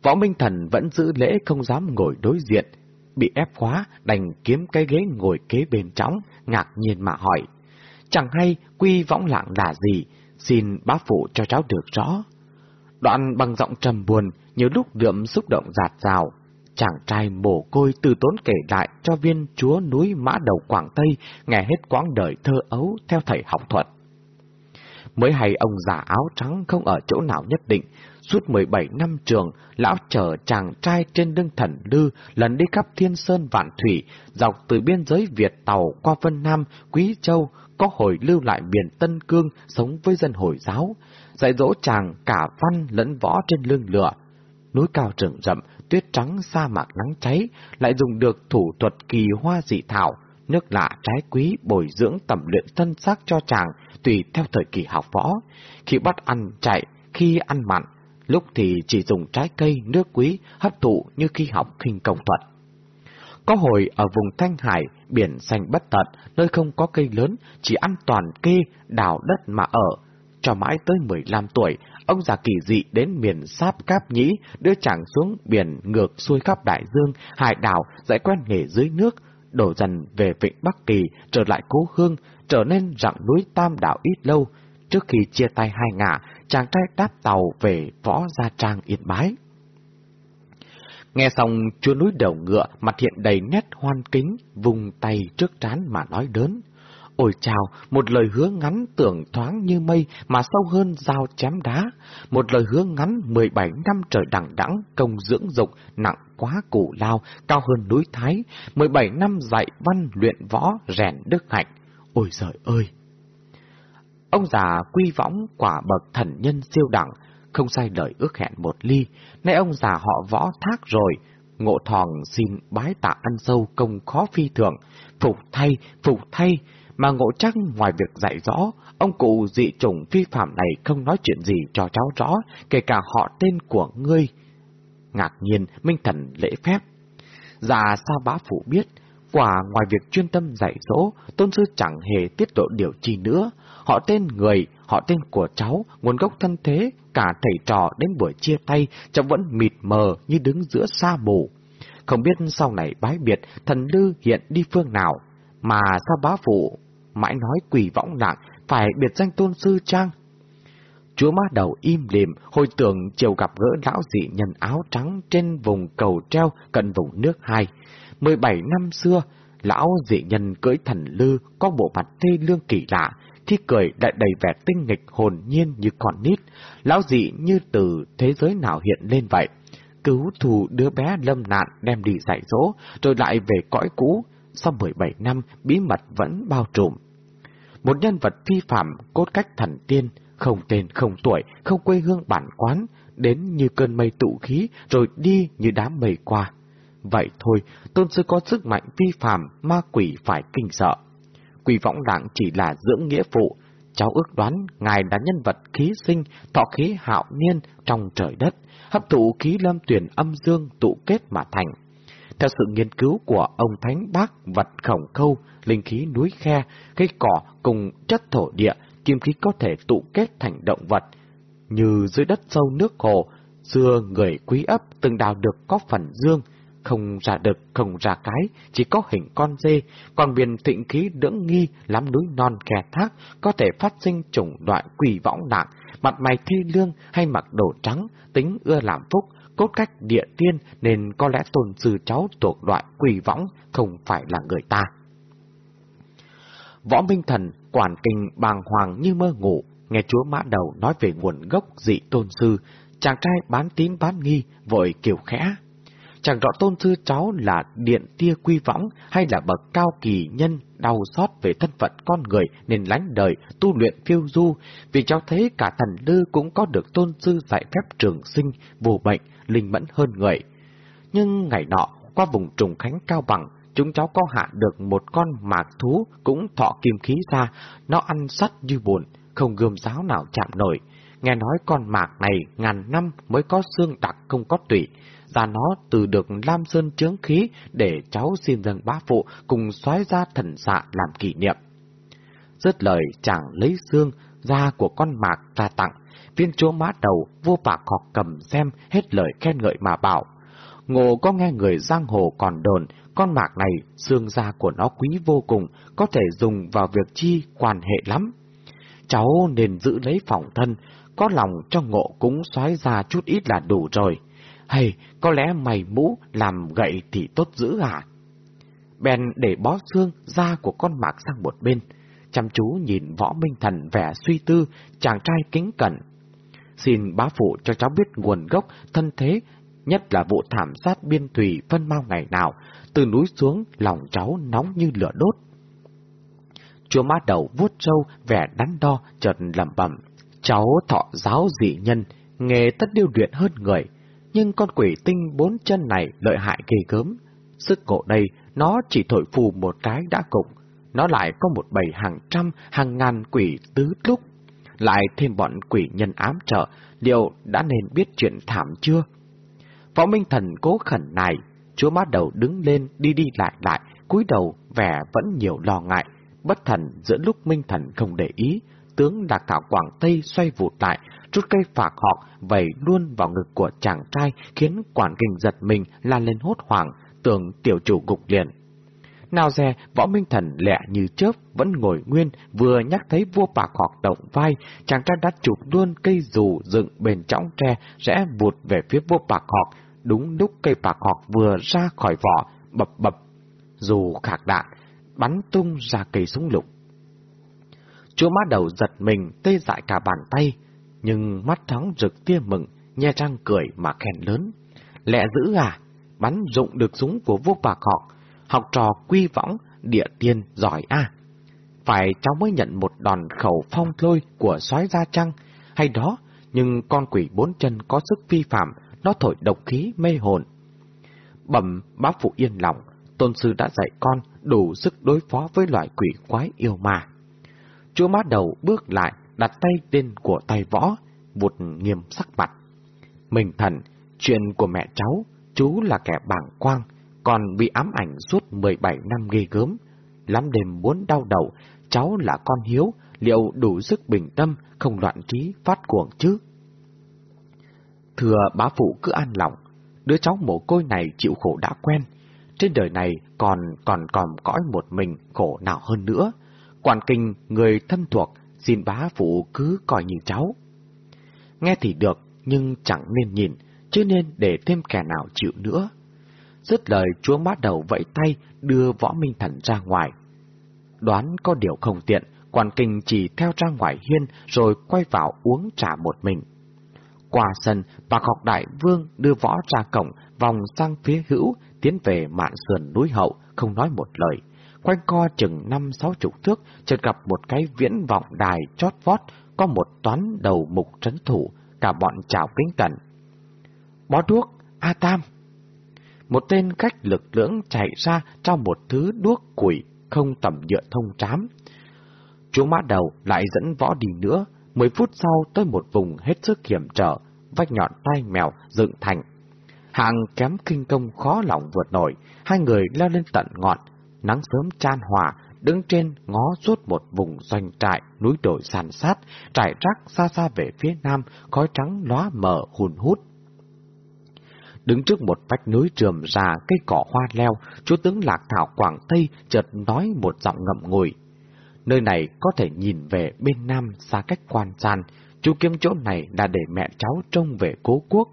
Võ Minh Thần vẫn giữ lễ không dám ngồi đối diện, bị ép khóa, đành kiếm cái ghế ngồi kế bên trống ngạc nhiên mà hỏi. Chẳng hay quy võng lạng là gì, xin bá phụ cho cháu được rõ. Đoạn bằng giọng trầm buồn, nhiều lúc đượm xúc động giạt rào. Chàng trai mồ côi từ tốn kể lại cho viên chúa núi mã đầu Quảng Tây nghe hết quãng đời thơ ấu theo thầy học thuật. Mới hay ông già áo trắng không ở chỗ nào nhất định, Suốt 17 năm trường, lão chở chàng trai trên lưng thần lư, lần đi khắp thiên sơn vạn thủy, dọc từ biên giới Việt Tàu qua Vân Nam, Quý Châu, có hồi lưu lại biển Tân Cương, sống với dân Hồi giáo, dạy dỗ chàng cả văn lẫn võ trên lưng lửa. Núi cao rừng rậm, tuyết trắng sa mạc nắng cháy, lại dùng được thủ thuật kỳ hoa dị thảo, nước lạ trái quý bồi dưỡng tẩm luyện thân xác cho chàng, tùy theo thời kỳ học võ. Khi bắt ăn chạy, khi ăn mặn, lúc thì chỉ dùng trái cây, nước quý, hấp thụ như khi học khinh công thuật. Có hồi ở vùng Thanh Hải, biển xanh bất tận, nơi không có cây lớn, chỉ ăn toàn kê, đào đất mà ở. Cho mãi tới 15 tuổi, ông già kỳ dị đến miền Sáp Cáp Nhĩ, đưa chàng xuống biển ngược xuôi khắp đại dương, hải đảo, giải quen nghề dưới nước, đổ dần về vịnh Bắc Kỳ, trở lại cố hương, trở nên rặng núi Tam Đảo ít lâu. Trước khi chia tay hai ngả, chàng trai đáp tàu về võ gia trang yên bái. Nghe xong, chúa núi đầu ngựa, mặt hiện đầy nét hoan kính, vùng tay trước trán mà nói đớn. Ôi chào, một lời hứa ngắn tưởng thoáng như mây mà sâu hơn dao chém đá. Một lời hứa ngắn 17 năm trời đẳng đẵng công dưỡng dục, nặng quá củ lao, cao hơn núi Thái. 17 năm dạy văn luyện võ, rèn đức hạnh. Ôi giời ơi! Ông già quy võng quả bậc thần nhân siêu đẳng, không sai lời ước hẹn một ly, nay ông già họ võ thác rồi, ngộ thòng xin bái tạ ăn sâu công khó phi thường, phục thay, phục thay, mà ngộ chắc ngoài việc dạy rõ, ông cụ dị chủng phi phạm này không nói chuyện gì cho cháu rõ, kể cả họ tên của ngươi. Ngạc nhiên, Minh Thần lễ phép. Già sao bá phụ biết, quả ngoài việc chuyên tâm dạy dỗ, tôn sư chẳng hề tiết lộ điều chi nữa. Họ tên người, họ tên của cháu, nguồn gốc thân thế, cả thầy trò đến buổi chia tay, cháu vẫn mịt mờ như đứng giữa sa mù. Không biết sau này bái biệt, thần lư hiện đi phương nào, mà sao bá phụ mãi nói quỷ võng nặng, phải biệt danh tôn sư trang. Chúa má đầu im lìm, hồi tưởng chiều gặp gỡ lão dị nhân áo trắng trên vùng cầu treo cận vùng nước hai. 17 năm xưa, lão dị nhân cưỡi thần lư có bộ mặt thê lương kỳ lạ, khi cười lại đầy vẻ tinh nghịch hồn nhiên như con nít, lão dị như từ thế giới nào hiện lên vậy. Cứu thù đứa bé lâm nạn đem đi dạy dỗ, rồi lại về cõi cũ, sau 17 năm bí mật vẫn bao trùm. Một nhân vật phi phạm cốt cách thần tiên, không tên không tuổi, không quê hương bản quán, đến như cơn mây tụ khí rồi đi như đám mây qua. Vậy thôi, tôn sư có sức mạnh phi phạm, ma quỷ phải kinh sợ quy võng đảng chỉ là dưỡng nghĩa phụ, cháu ước đoán ngài là nhân vật khí sinh, thọ khí hạo niên trong trời đất, hấp thụ khí lâm tuyển âm dương tụ kết mà thành. Theo sự nghiên cứu của ông Thánh Bác vật khổng khâu, linh khí núi khe, cây cỏ cùng chất thổ địa, kim khí có thể tụ kết thành động vật. Như dưới đất sâu nước hồ, xưa người quý ấp từng đào được có phần dương, không ra đực, không ra cái, chỉ có hình con dê, còn biển thịnh khí đưỡng nghi, lắm núi non kè thác, có thể phát sinh chủng loại quỷ võng nặng, mặt mày thi lương hay mặc đồ trắng, tính ưa làm phúc, cốt cách địa tiên nên có lẽ tôn sư cháu thuộc loại quỷ võng không phải là người ta. Võ Minh Thần quản kinh bàng hoàng như mơ ngủ, nghe chúa mã đầu nói về nguồn gốc dị tôn sư, chàng trai bán tín bán nghi, vội kiểu khẽ. Chẳng rõ tôn sư cháu là điện tia quy võng hay là bậc cao kỳ nhân đau xót về thân phận con người nên lánh đời, tu luyện phiêu du, vì cháu thấy cả thần lư cũng có được tôn sư dạy phép trường sinh, vô bệnh, linh mẫn hơn người. Nhưng ngày nọ, qua vùng trùng khánh cao bằng, chúng cháu có hạ được một con mạc thú cũng thọ kim khí ra, nó ăn sắt như bùn không gươm giáo nào chạm nổi. Nghe nói con mạc này ngàn năm mới có xương đặc không có tủy, ra nó từ được Lam Sơn chướng khí để cháu xin dâng bá phụ cùng xoáy ra thần xạ làm kỷ niệm. Dứt lời chàng lấy xương, da của con mạc ra tặng, viên chúa mã đầu vua bạc học cầm xem hết lời khen ngợi mà bảo. Ngộ có nghe người giang hồ còn đồn, con mạc này xương da của nó quý vô cùng, có thể dùng vào việc chi quan hệ lắm. Cháu nên giữ lấy phòng thân, có lòng cho ngộ cũng xoáy ra chút ít là đủ rồi. Hay, có lẽ mày mũ làm gậy thì tốt dữ à? Bèn để bó xương da của con mạc sang một bên, chăm chú nhìn võ minh thần vẻ suy tư, chàng trai kính cẩn. Xin bá phụ cho cháu biết nguồn gốc, thân thế, nhất là vụ thảm sát biên thủy phân mau ngày nào, từ núi xuống lòng cháu nóng như lửa đốt. Chúa má đầu vuốt trâu, vẻ đắn đo, chợt lẩm bẩm. Cháu thọ giáo dị nhân, nghề tất điêu luyện hơn người, nhưng con quỷ tinh bốn chân này lợi hại ghê gớm. Sức ngộ đây, nó chỉ thổi phù một cái đã cục, nó lại có một bầy hàng trăm, hàng ngàn quỷ tứ lúc. Lại thêm bọn quỷ nhân ám trợ, liệu đã nên biết chuyện thảm chưa? Võ Minh Thần cố khẩn này, chúa má đầu đứng lên đi đi lại lại, cúi đầu vẻ vẫn nhiều lo ngại, bất thần giữa lúc Minh Thần không để ý, tướng Đạc Thảo Quảng Tây xoay vụt lại, chút cây phạc họ vẩy luôn vào ngực của chàng trai khiến quản kinh giật mình la lên hốt hoảng, tưởng tiểu chủ gục liền. Nào dè, võ minh thần lẹ như chớp, vẫn ngồi nguyên, vừa nhắc thấy vua bạc họt động vai, chàng trai đã chụp luôn cây dù dựng bền chõng tre, rẽ vụt về phía vua bạc họt, đúng lúc cây bạc họt vừa ra khỏi vỏ, bập bập, dù khạc đạn, bắn tung ra cây súng lục. Chúa má đầu giật mình, tê dại cả bàn tay, nhưng mắt thắng rực tia mừng, nhe răng cười mà khen lớn. Lẹ dữ à, bắn dụng được súng của vô bạc họ, học trò quy võng, địa tiên giỏi à. Phải cháu mới nhận một đòn khẩu phong lôi của soái gia trăng, hay đó, nhưng con quỷ bốn chân có sức vi phạm, nó thổi độc khí mê hồn. Bẩm bá phụ yên lòng, tôn sư đã dạy con đủ sức đối phó với loại quỷ quái yêu mà, Chúa má đầu bước lại, đặt tay lên của tay võ, vụt nghiêm sắc mặt. Mình thần, chuyện của mẹ cháu, chú là kẻ bảng quang, còn bị ám ảnh suốt 17 năm ghê gớm. Lắm đêm muốn đau đầu, cháu là con hiếu, liệu đủ sức bình tâm, không loạn trí, phát cuồng chứ? Thưa bá phụ cứ an lòng, đứa cháu mồ côi này chịu khổ đã quen. Trên đời này còn còn còn cõi một mình khổ nào hơn nữa. Quản kinh, người thân thuộc, xin bá phụ cứ coi như cháu. Nghe thì được, nhưng chẳng nên nhìn, chứ nên để thêm kẻ nào chịu nữa. Dứt lời chúa bắt đầu vẫy tay đưa võ minh thần ra ngoài. Đoán có điều không tiện, quan kinh chỉ theo ra ngoài hiên rồi quay vào uống trà một mình. Qua sân, bà Ngọc Đại Vương đưa võ ra cổng, vòng sang phía hữu, tiến về mạn sườn núi hậu, không nói một lời. Quanh co chừng năm sáu chục thước, chợt gặp một cái viễn vọng đài chót vót, có một toán đầu mục trấn thủ, cả bọn chào kính cẩn. Bó đuốc, A Tam! Một tên cách lực lưỡng chạy ra trong một thứ đuốc quỷ không tầm nhựa thông trám. Chú mã đầu lại dẫn võ đi nữa, mười phút sau tới một vùng hết sức hiểm trở, vách nhọn tai mèo dựng thành. hàng kém kinh công khó lòng vượt nổi, hai người leo lên tận ngọn, nắng sớm chan hòa, đứng trên ngó suốt một vùng doanh trại, núi đồi sàn sát, trải rác xa xa về phía nam, khói trắng lóa mờ hùn hút. Đứng trước một vách núi trườm già cây cỏ hoa leo, chú tướng Lạc Thảo Quảng Tây chợt nói một giọng ngậm ngùi. Nơi này có thể nhìn về bên nam xa cách quan san, chú kiếm chỗ này là để mẹ cháu trông về cố quốc.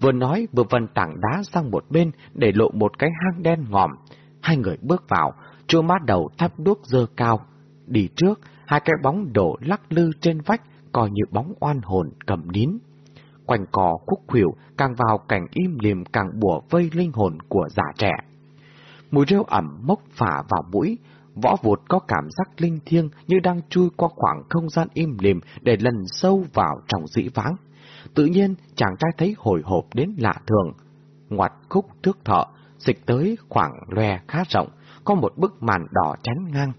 Vừa nói vừa vần tảng đá sang một bên để lộ một cái hang đen ngòm. Hai người bước vào, chú mát đầu thắp đuốc dơ cao. Đi trước, hai cái bóng đổ lắc lư trên vách, coi như bóng oan hồn cầm nín. Quanh cò khúc khuỷu, càng vào cảnh im liềm càng bùa vây linh hồn của già trẻ. Mùi rêu ẩm mốc phả vào mũi, võ vụt có cảm giác linh thiêng như đang chui qua khoảng không gian im lìm để lần sâu vào trong dĩ vãng. Tự nhiên, chàng trai thấy hồi hộp đến lạ thường. Ngoặt khúc thước thọ, dịch tới khoảng loe khá rộng, có một bức màn đỏ chắn ngang.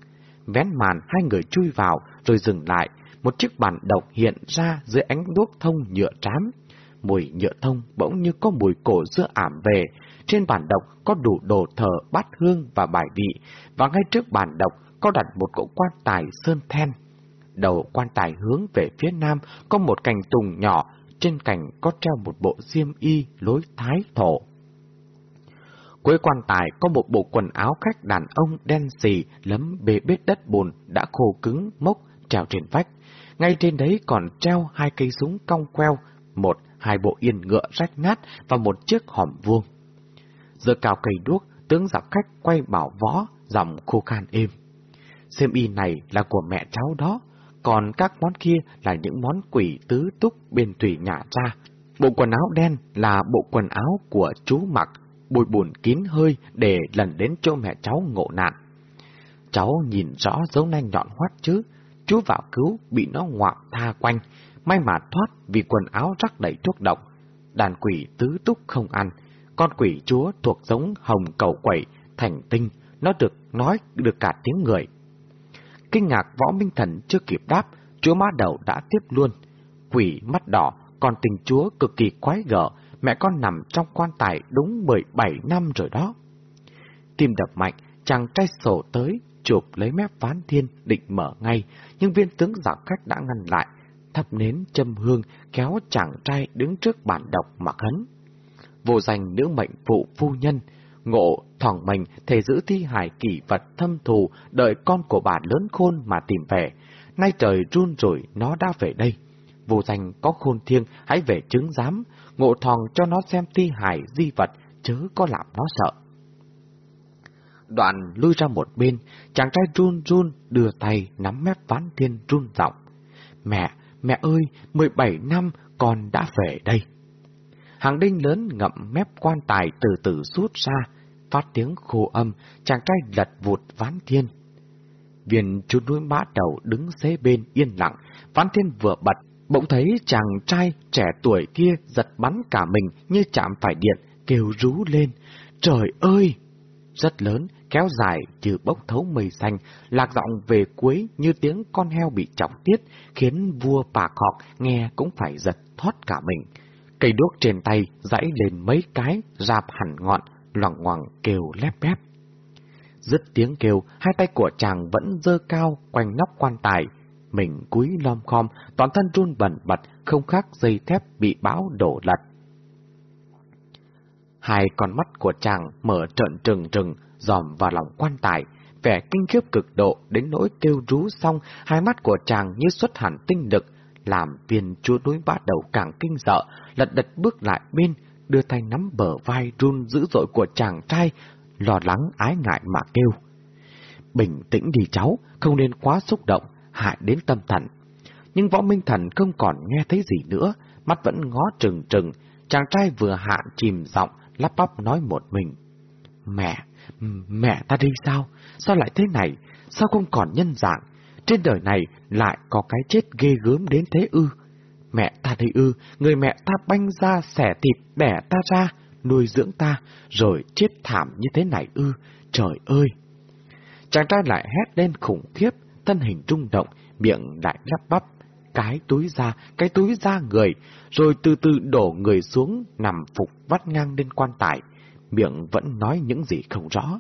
Vén màn hai người chui vào rồi dừng lại, một chiếc bàn độc hiện ra dưới ánh đuốc thông nhựa trám. Mùi nhựa thông bỗng như có mùi cổ dưa ảm về, trên bàn độc có đủ đồ thờ bát hương và bài vị, và ngay trước bàn độc có đặt một cỗ quan tài sơn then. Đầu quan tài hướng về phía nam có một cành tùng nhỏ, trên cành có treo một bộ diêm y lối thái thổ. Cuối quan tài có một bộ quần áo khách đàn ông đen xì lấm bê bết đất bùn đã khô cứng mốc treo trên vách. Ngay trên đấy còn treo hai cây súng cong queo, một hai bộ yên ngựa rách nát và một chiếc hòm vuông. Giờ cào cây đuốc, tướng giặc khách quay bảo võ, giọng khô khan êm. Xem y này là của mẹ cháu đó, còn các món kia là những món quỷ tứ túc bên thủy nhà cha. Bộ quần áo đen là bộ quần áo của chú mặc, bùi buồn kín hơi để lần đến chỗ mẹ cháu ngộ nạn. Cháu nhìn rõ dấu nanh nhọn hoắt chứ, chú vào cứu bị nó ngoạm tha quanh, may mà thoát vì quần áo rắc đầy thuốc độc. Đàn quỷ tứ túc không ăn, con quỷ chúa thuộc giống hồng cầu quẩy, thành tinh, nó được nói được cả tiếng người. Kinh ngạc võ minh thần chưa kịp đáp, chúa má đầu đã tiếp luôn. Quỷ mắt đỏ, còn tình chúa cực kỳ quái gở, mẹ con nằm trong quan tài đúng 17 năm rồi đó. Tim đập mạnh, chàng trai sổ tới, chụp lấy mép ván thiên, định mở ngay, nhưng viên tướng giả khách đã ngăn lại, thắp nến châm hương, kéo chàng trai đứng trước bản đọc mà khấn. Vô danh nữ mệnh phụ phu nhân, ngộ, thỏng mình thể giữ thi hài kỷ vật thâm thù, đợi con của bà lớn khôn mà tìm về. Nay trời run rồi, nó đã về đây. Vô danh có khôn thiêng, hãy về chứng giám, ngộ thòng cho nó xem thi hài di vật, chớ có làm nó sợ. Đoạn lui ra một bên, chàng trai run run đưa tay nắm mép ván thiên run giọng. Mẹ, mẹ ơi, 17 năm con đã về đây. Hàng đinh lớn ngậm mép quan tài từ từ rút ra, phát tiếng khô âm, chàng trai lật vụt ván thiên. Viên chú núi mã đầu đứng xế bên yên lặng, ván thiên vừa bật, Bỗng thấy chàng trai trẻ tuổi kia giật bắn cả mình như chạm phải điện, kêu rú lên. Trời ơi! Rất lớn, kéo dài như bốc thấu mây xanh, lạc giọng về cuối như tiếng con heo bị trọng tiết, khiến vua bà khọc nghe cũng phải giật thoát cả mình. Cây đuốc trên tay dãy lên mấy cái, rạp hẳn ngọn, loằng ngoằng kêu lép bép. Dứt tiếng kêu, hai tay của chàng vẫn dơ cao quanh nóc quan tài. Mình cúi lom khom, toàn thân run bẩn bật, không khác dây thép bị bão đổ lật. Hai con mắt của chàng mở trợn trừng trừng, dòm vào lòng quan tài, vẻ kinh khiếp cực độ đến nỗi kêu rú xong, hai mắt của chàng như xuất hẳn tinh lực, làm viên chúa núi bắt đầu càng kinh sợ, lật đật bước lại bên, đưa tay nắm bờ vai run dữ dội của chàng trai, lo lắng ái ngại mà kêu. Bình tĩnh đi cháu, không nên quá xúc động, hại đến tâm thần. Nhưng võ minh thần không còn nghe thấy gì nữa, mắt vẫn ngó trừng trừng, chàng trai vừa hạ chìm giọng, lắp bắp nói một mình. Mẹ, mẹ ta đi sao? Sao lại thế này? Sao không còn nhân dạng? Trên đời này lại có cái chết ghê gớm đến thế ư? Mẹ ta đây ư, người mẹ ta banh ra xẻ thịt đẻ ta ra, nuôi dưỡng ta, rồi chết thảm như thế này ư, trời ơi! Chàng trai lại hét lên khủng khiếp, thân hình rung động, miệng lại lắp bắp, cái túi ra, cái túi ra người, rồi từ từ đổ người xuống, nằm phục vắt ngang lên quan tài, miệng vẫn nói những gì không rõ.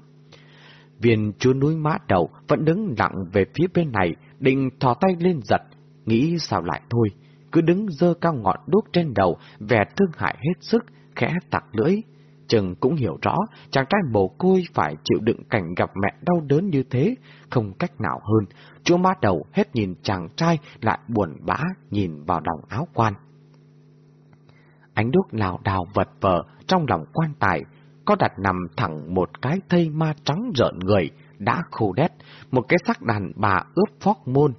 Viên chúa núi mã đầu vẫn đứng lặng về phía bên này, định thò tay lên giật, nghĩ sao lại thôi, cứ đứng dơ cao ngọn đuốc trên đầu, vẻ thương hại hết sức, khẽ tặc lưỡi. Chừng cũng hiểu rõ, chàng trai mồ côi phải chịu đựng cảnh gặp mẹ đau đớn như thế, không cách nào hơn. Chúa má đầu hết nhìn chàng trai lại buồn bã nhìn vào đồng áo quan. Ánh đuốc lào đào vật vờ trong lòng quan tài, có đặt nằm thẳng một cái thây ma trắng rợn người, đã khô đét, một cái sắc đàn bà ướp phóc môn,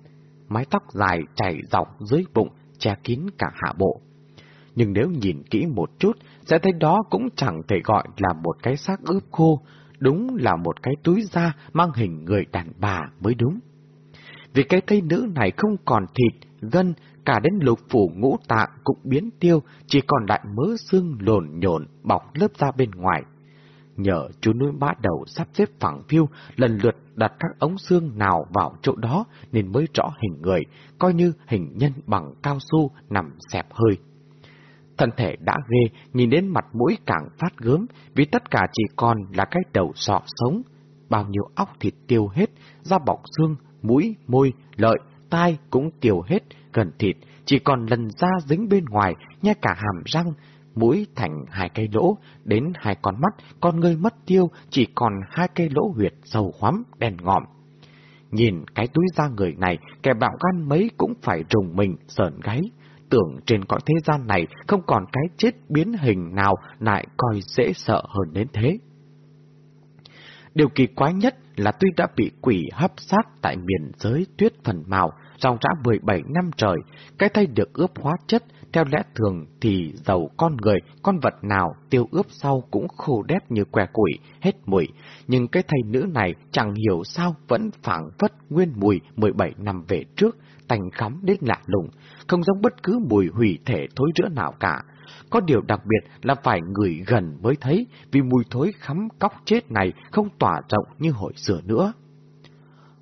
mái tóc dài chảy dọc dưới bụng, che kín cả hạ bộ. Nhưng nếu nhìn kỹ một chút, sẽ thấy đó cũng chẳng thể gọi là một cái xác ướp khô, đúng là một cái túi da mang hình người đàn bà mới đúng. Vì cái thây nữ này không còn thịt, gân, cả đến lục phủ ngũ tạng cũng biến tiêu, chỉ còn lại mớ xương lồn nhồn bọc lớp da bên ngoài. Nhờ chú núi bá đầu sắp xếp phẳng phiêu, lần lượt đặt các ống xương nào vào chỗ đó nên mới rõ hình người, coi như hình nhân bằng cao su nằm xẹp hơi. Thân thể đã ghê, nhìn đến mặt mũi càng phát gớm, vì tất cả chỉ còn là cái đầu sọ sống. Bao nhiêu óc thịt tiêu hết, da bọc xương, mũi, môi, lợi, tai cũng tiêu hết, gần thịt, chỉ còn lần da dính bên ngoài, nha cả hàm răng, mũi thành hai cây lỗ, đến hai con mắt, con ngươi mất tiêu, chỉ còn hai cây lỗ huyệt sâu hoắm, đèn ngòm. Nhìn cái túi da người này, kẻ bạo gan mấy cũng phải rùng mình, sờn gáy. Tưởng trên cõi thế gian này không còn cái chết biến hình nào lại coi dễ sợ hơn đến thế. Điều kỳ quái nhất là tuy đã bị quỷ hấp sát tại miền giới tuyết phần màu, dòng rã 17 năm trời, cái tay được ướp hóa chất, theo lẽ thường thì dầu con người, con vật nào tiêu ướp sau cũng khô đét như que củi, hết mùi. Nhưng cái thầy nữ này chẳng hiểu sao vẫn phảng phất nguyên mùi 17 năm về trước, tành khắm đến lạ lùng, không giống bất cứ mùi hủy thể thối rữa nào cả. Có điều đặc biệt là phải người gần mới thấy, vì mùi thối khắm cóc chết này không tỏa rộng như hồi xưa nữa.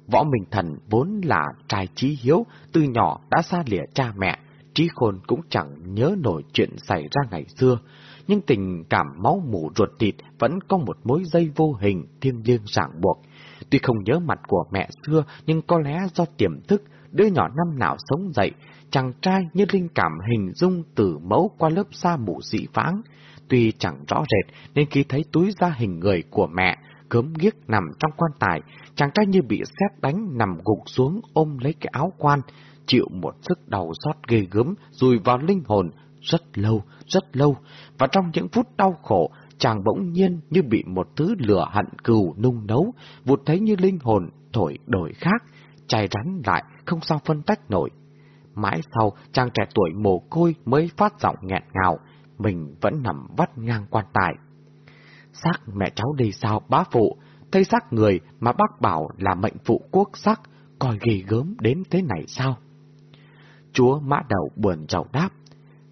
Võ Minh Thần vốn là trai trí hiếu, từ nhỏ đã xa lìa cha mẹ, trí khôn cũng chẳng nhớ nổi chuyện xảy ra ngày xưa, nhưng tình cảm máu mủ ruột thịt vẫn có một mối dây vô hình thiêng liêng ràng buộc. Tuy không nhớ mặt của mẹ xưa, nhưng có lẽ do tiềm thức, đứa nhỏ năm nào sống dậy, chàng trai như linh cảm hình dung từ mẫu qua lớp da mù dị vãng. Tuy chẳng rõ rệt, nên khi thấy túi da hình người của mẹ, cớm ghiếc nằm trong quan tài, chàng trai như bị xét đánh nằm gục xuống ôm lấy cái áo quan, chịu một sức đau xót ghê gớm rùi vào linh hồn rất lâu, rất lâu, và trong những phút đau khổ, chàng bỗng nhiên như bị một thứ lửa hận cừu nung nấu, vụt thấy như linh hồn thổi đổi khác, chai rắn lại, không sao phân tách nổi. Mãi sau, chàng trẻ tuổi mồ côi mới phát giọng nghẹn ngào, mình vẫn nằm vắt ngang quan tài. Xác mẹ cháu đi sao bá phụ, thấy xác người mà bác bảo là mệnh phụ quốc sắc, coi ghê gớm đến thế này sao? Chúa mã đầu buồn chầu đáp.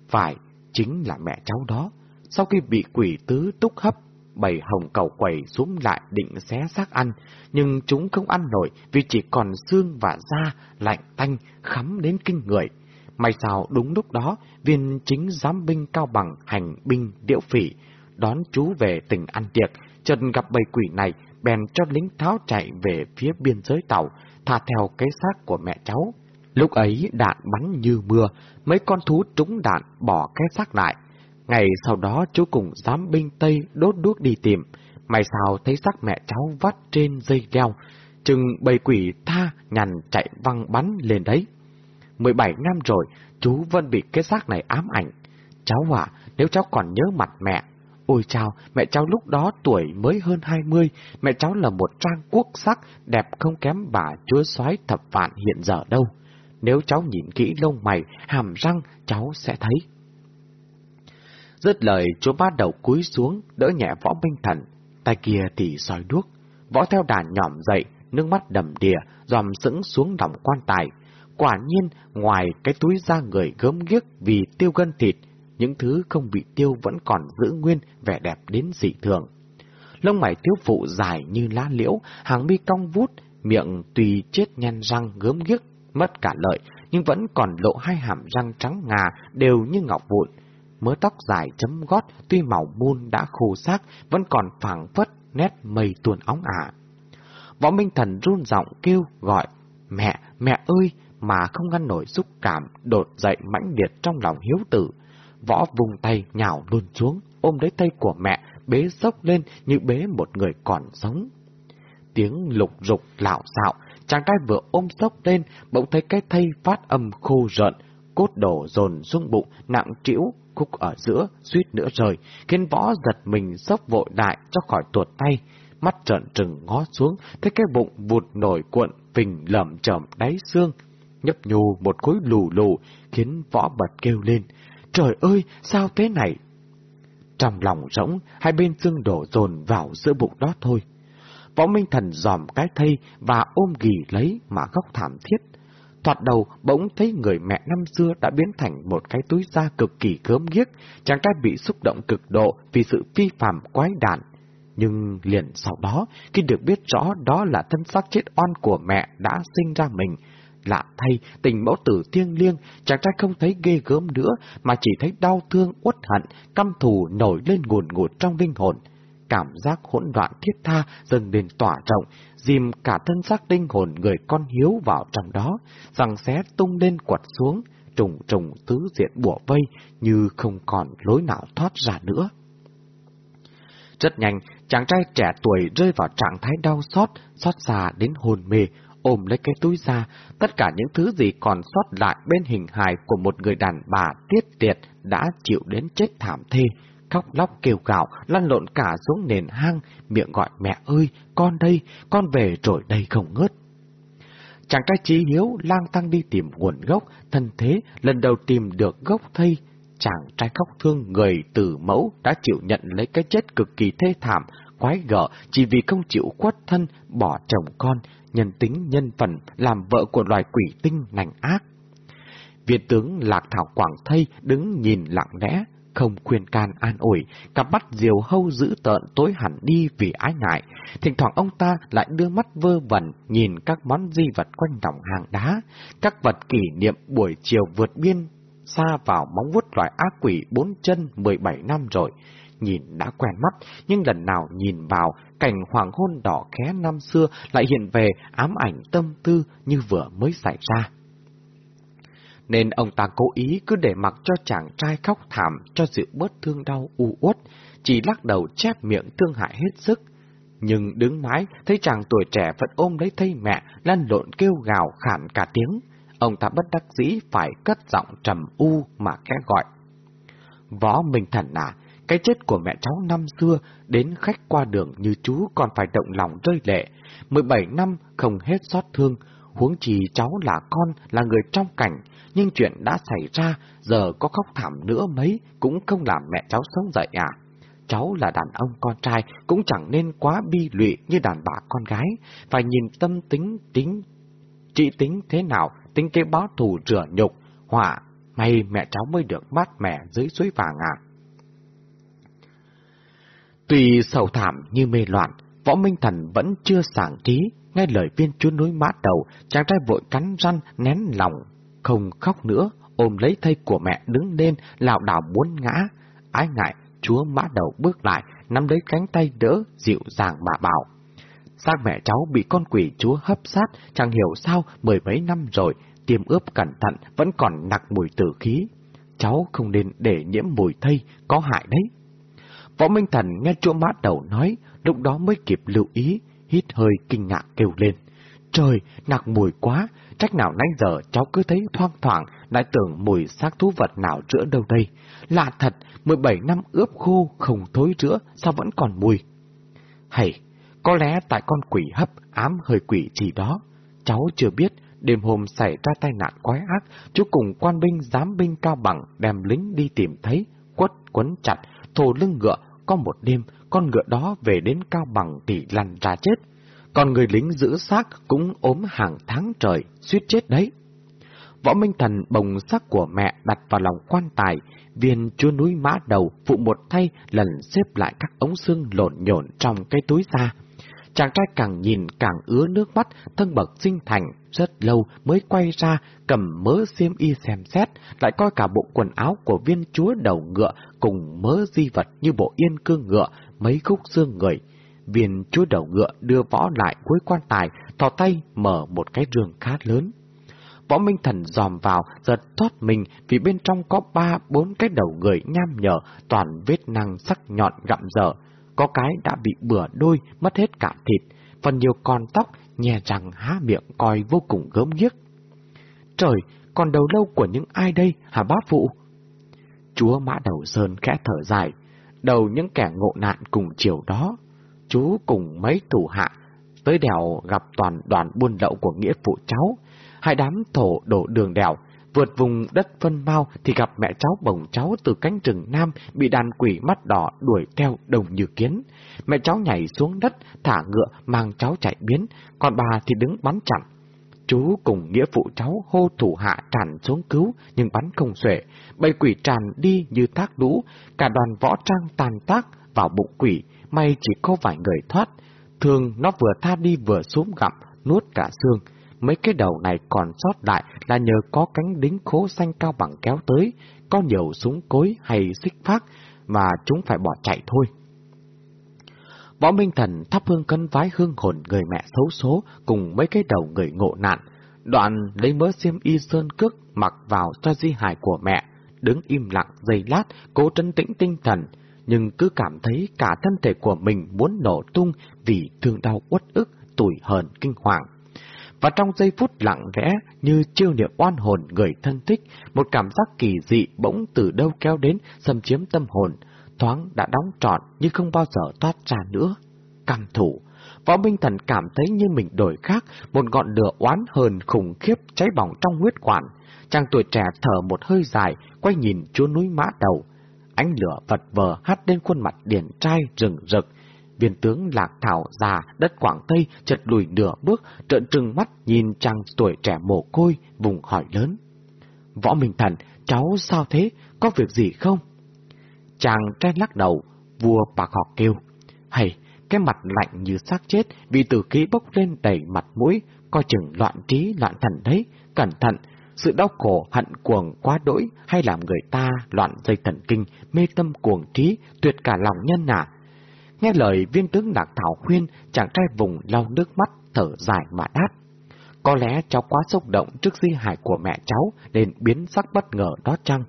Phải, chính là mẹ cháu đó. Sau khi bị quỷ tứ túc hấp, bầy hồng cầu quẩy xuống lại định xé xác ăn, nhưng chúng không ăn nổi vì chỉ còn xương và da, lạnh tanh, khắm đến kinh người. May sao đúng lúc đó, viên chính giám binh cao bằng hành binh điệu phỉ, đón chú về tỉnh ăn tiệc, chợt gặp bầy quỷ này, bèn cho lính tháo chạy về phía biên giới tàu, tha theo cái xác của mẹ cháu. Lúc ấy đạn bắn như mưa, mấy con thú trúng đạn bỏ cái xác lại. Ngày sau đó chú cùng giám binh Tây đốt đuốc đi tìm, may sao thấy xác mẹ cháu vắt trên dây leo, chừng bầy quỷ tha nhằn chạy văng bắn lên đấy. 17 năm rồi, chú vẫn bị cái xác này ám ảnh. Cháu à, nếu cháu còn nhớ mặt mẹ, ôi chào, mẹ cháu lúc đó tuổi mới hơn 20, mẹ cháu là một trang quốc sắc, đẹp không kém bà chúa soái thập vạn hiện giờ đâu. Nếu cháu nhìn kỹ lông mày, hàm răng, cháu sẽ thấy. Dứt lời, chú bắt đầu cúi xuống, đỡ nhẹ võ minh thần, tay kia thì soi đuốc. Võ theo đàn nhỏm dậy, nước mắt đầm đìa, dòm sững xuống lòng quan tài. Quả nhiên, ngoài cái túi da người gớm ghiếc vì tiêu gân thịt, những thứ không bị tiêu vẫn còn giữ nguyên vẻ đẹp đến dị thường. Lông mày thiếu phụ dài như lá liễu, hàng mi cong vút, miệng tùy chết nhăn răng gớm ghiếc, mất cả lợi, nhưng vẫn còn lộ hai hàm răng trắng ngà đều như ngọc vụn. Mớ tóc dài chấm gót tuy màu buôn đã khô xác, vẫn còn phảng phất nét mây tuôn óng ả. Võ Minh Thần run giọng kêu gọi, mẹ, mẹ ơi, mà không ngăn nổi xúc cảm, đột dậy mãnh liệt trong lòng hiếu tử. Võ vùng tay nhào luôn xuống, ôm lấy tay của mẹ, bế sốc lên như bế một người còn sống. Tiếng lục rục lạo xạo, chàng trai vừa ôm sốc lên, bỗng thấy cái thây phát âm khô rợn, cốt đổ dồn xuống bụng, nặng trĩu, khúc ở giữa, suýt nữa rời, khiến võ giật mình sốc vội đại cho khỏi tuột tay. Mắt trợn trừng ngó xuống, thấy cái bụng vụt nổi cuộn, phình lẩm chậm đáy xương, nhấp nhù một khối lù lù, khiến võ bật kêu lên. Trời ơi, sao thế này? Trong lòng rỗng, hai bên xương đổ dồn vào giữa bụng đó thôi. Võ Minh Thần dòm cái thây và ôm ghì lấy mà khóc thảm thiết. Thoạt đầu bỗng thấy người mẹ năm xưa đã biến thành một cái túi da cực kỳ gớm ghiếc, chàng trai bị xúc động cực độ vì sự phi phạm quái đản. Nhưng liền sau đó, khi được biết rõ đó là thân xác chết oan của mẹ đã sinh ra mình, lạ thay tình mẫu tử thiêng liêng, chàng trai không thấy ghê gớm nữa, mà chỉ thấy đau thương, uất hận, căm thù nổi lên ngùn ngụt trong linh hồn. Cảm giác hỗn loạn thiết tha dần lên tỏa rộng, dìm cả thân xác linh hồn người con hiếu vào trong đó, rằng xé tung lên quật xuống, trùng trùng tứ diện bủa vây như không còn lối nào thoát ra nữa. Rất nhanh, chàng trai trẻ tuổi rơi vào trạng thái đau xót, xót xa đến hồn mê, ôm lấy cái túi ra, tất cả những thứ gì còn sót lại bên hình hài của một người đàn bà tiết tiệt đã chịu đến chết thảm thê, khóc lóc kêu gạo, lăn lộn cả xuống nền hang, miệng gọi mẹ ơi, con đây, con về rồi đây không ngớt. Chàng trai trí hiếu lang tăng đi tìm nguồn gốc, thân thế, lần đầu tìm được gốc thây. Chàng trai khóc thương người từ mẫu đã chịu nhận lấy cái chết cực kỳ thê thảm, quái gở chỉ vì không chịu quất thân, bỏ chồng con, nhân tính nhân phần làm vợ của loài quỷ tinh nành ác. Việt tướng Lạc Thảo Quảng Thây đứng nhìn lặng lẽ, không khuyên can an ủi, cặp mắt diều hâu dữ tợn tối hẳn đi vì ái ngại. Thỉnh thoảng ông ta lại đưa mắt vơ vẩn nhìn các món di vật quanh đồng hàng đá, các vật kỷ niệm buổi chiều vượt biên, xa vào móng vuốt loài ác quỷ bốn chân 17 năm rồi. Nhìn đã quen mắt, nhưng lần nào nhìn vào, cảnh hoàng hôn đỏ khé năm xưa lại hiện về ám ảnh tâm tư như vừa mới xảy ra nên ông ta cố ý cứ để mặc cho chàng trai khóc thảm cho sự bớt thương đau u uất, chỉ lắc đầu chép miệng thương hại hết sức. Nhưng đứng mãi, thấy chàng tuổi trẻ vẫn ôm lấy thây mẹ, lăn lộn kêu gào khản cả tiếng. Ông ta bất đắc dĩ phải cất giọng trầm u mà khẽ gọi. Võ Minh Thần à, cái chết của mẹ cháu năm xưa, đến khách qua đường như chú còn phải động lòng rơi lệ. 17 năm không hết xót thương, huống chi cháu là con, là người trong cảnh, nhưng chuyện đã xảy ra, giờ có khóc thảm nữa mấy cũng không làm mẹ cháu sống dậy à. Cháu là đàn ông con trai cũng chẳng nên quá bi lụy như đàn bà con gái, phải nhìn tâm tính tính trị tính thế nào, tính kế báo thù rửa nhục, họa, may mẹ cháu mới được mát mẻ dưới suối vàng à. Tuy sầu thảm như mê loạn, võ minh thần vẫn chưa sảng trí, nghe lời viên chúa núi mã đầu, chàng trai vội cắn răng nén lòng, không khóc nữa, ôm lấy thây của mẹ đứng lên, lảo đảo muốn ngã. Ái ngại, chúa mã đầu bước lại, nắm lấy cánh tay đỡ, dịu dàng mà bảo. Xác mẹ cháu bị con quỷ chúa hấp sát, chẳng hiểu sao mười mấy năm rồi, tiêm ướp cẩn thận vẫn còn nặc mùi tử khí. Cháu không nên để nhiễm mùi thây, có hại đấy. Võ Minh Thần nghe chúa mã đầu nói, lúc đó mới kịp lưu ý, hít hơi kinh ngạc kêu lên. Trời, nạc mùi quá, trách nào nãy giờ cháu cứ thấy thoang thoảng, lại tưởng mùi xác thú vật nào rửa đâu đây. Lạ thật, 17 năm ướp khô không thối rửa sao vẫn còn mùi? Hay, có lẽ tại con quỷ hấp ám hơi quỷ gì đó. Cháu chưa biết, đêm hôm xảy ra tai nạn quái ác, chú cùng quan binh giám binh cao bằng đem lính đi tìm thấy, quất quấn chặt, thồ lưng ngựa, có một đêm, con ngựa đó về đến cao bằng thì lăn ra chết. Còn người lính giữ xác cũng ốm hàng tháng trời, suýt chết đấy. Võ Minh Thần bồng xác của mẹ đặt vào lòng quan tài, viên chúa núi mã đầu phụ một thay lần xếp lại các ống xương lộn nhộn trong cái túi xa. Chàng trai càng nhìn càng ứa nước mắt, thân bậc sinh thành, rất lâu mới quay ra, cầm mớ xiêm y xem xét, lại coi cả bộ quần áo của viên chúa đầu ngựa cùng mớ di vật như bộ yên cương ngựa, mấy khúc xương người. Viên chúa đầu ngựa đưa võ lại cuối quan tài, thò tay mở một cái rương khá lớn. Võ Minh Thần dòm vào, giật thoát mình vì bên trong có ba bốn cái đầu người nham nhở, toàn vết năng sắc nhọn gặm dở. Có cái đã bị bừa đôi, mất hết cả thịt, phần nhiều con tóc, nhè răng há miệng coi vô cùng gớm ghiếc. Trời, còn đầu lâu của những ai đây hả bá phụ? Chúa Mã Đầu Sơn khẽ thở dài, đầu những kẻ ngộ nạn cùng chiều đó. Chú cùng mấy thủ hạ tới đèo gặp toàn đoàn buôn lậu của nghĩa phụ cháu, hai đám thổ đổ đường đèo, vượt vùng đất phân mau thì gặp mẹ cháu bồng cháu từ cánh rừng nam bị đàn quỷ mắt đỏ đuổi theo đồng như kiến. Mẹ cháu nhảy xuống đất, thả ngựa mang cháu chạy biến, còn bà thì đứng bắn chặn. Chú cùng nghĩa phụ cháu hô thủ hạ tràn xuống cứu nhưng bắn không xuể, bầy quỷ tràn đi như thác lũ, cả đoàn võ trang tàn tác vào bụng quỷ, may chỉ có vài người thoát. Thường nó vừa tha đi vừa xuống gặm, nuốt cả xương. Mấy cái đầu này còn sót lại là nhờ có cánh đính khố xanh cao bằng kéo tới, có nhiều súng cối hay xích phát mà chúng phải bỏ chạy thôi. Võ Minh Thần thắp hương cân vái hương hồn người mẹ xấu số cùng mấy cái đầu người ngộ nạn, đoạn lấy mớ xiêm y sơn cước mặc vào cho di hài của mẹ, đứng im lặng giây lát, cố trấn tĩnh tinh thần, nhưng cứ cảm thấy cả thân thể của mình muốn nổ tung vì thương đau uất ức, tủi hờn kinh hoàng. Và trong giây phút lặng lẽ như chiêu niệm oan hồn người thân thích, một cảm giác kỳ dị bỗng từ đâu kéo đến xâm chiếm tâm hồn, thoáng đã đóng trọn nhưng không bao giờ thoát ra nữa. Căm thủ, Võ Minh Thần cảm thấy như mình đổi khác, một ngọn lửa oán hờn khủng khiếp cháy bỏng trong huyết quản. Chàng tuổi trẻ thở một hơi dài, quay nhìn chúa núi mã đầu. Ánh lửa vật vờ hắt lên khuôn mặt điển trai rừng rực, Viên tướng Lạc Thảo già đất Quảng Tây chợt lùi nửa bước, trợn trừng mắt nhìn chàng tuổi trẻ mồ côi, vùng hỏi lớn. Võ Minh Thần, cháu sao thế, có việc gì không? Chàng trai lắc đầu, vua bạc họ kêu. Hay, cái mặt lạnh như xác chết vì tử khí bốc lên đầy mặt mũi, coi chừng loạn trí loạn thần đấy, cẩn thận, sự đau khổ hận cuồng quá đỗi hay làm người ta loạn dây thần kinh, mê tâm cuồng trí, tuyệt cả lòng nhân à, Nghe lời viên tướng Lạc Thảo khuyên, chàng trai vùng lau nước mắt, thở dài mà đáp. Có lẽ cháu quá xúc động trước di hại của mẹ cháu nên biến sắc bất ngờ đó chăng?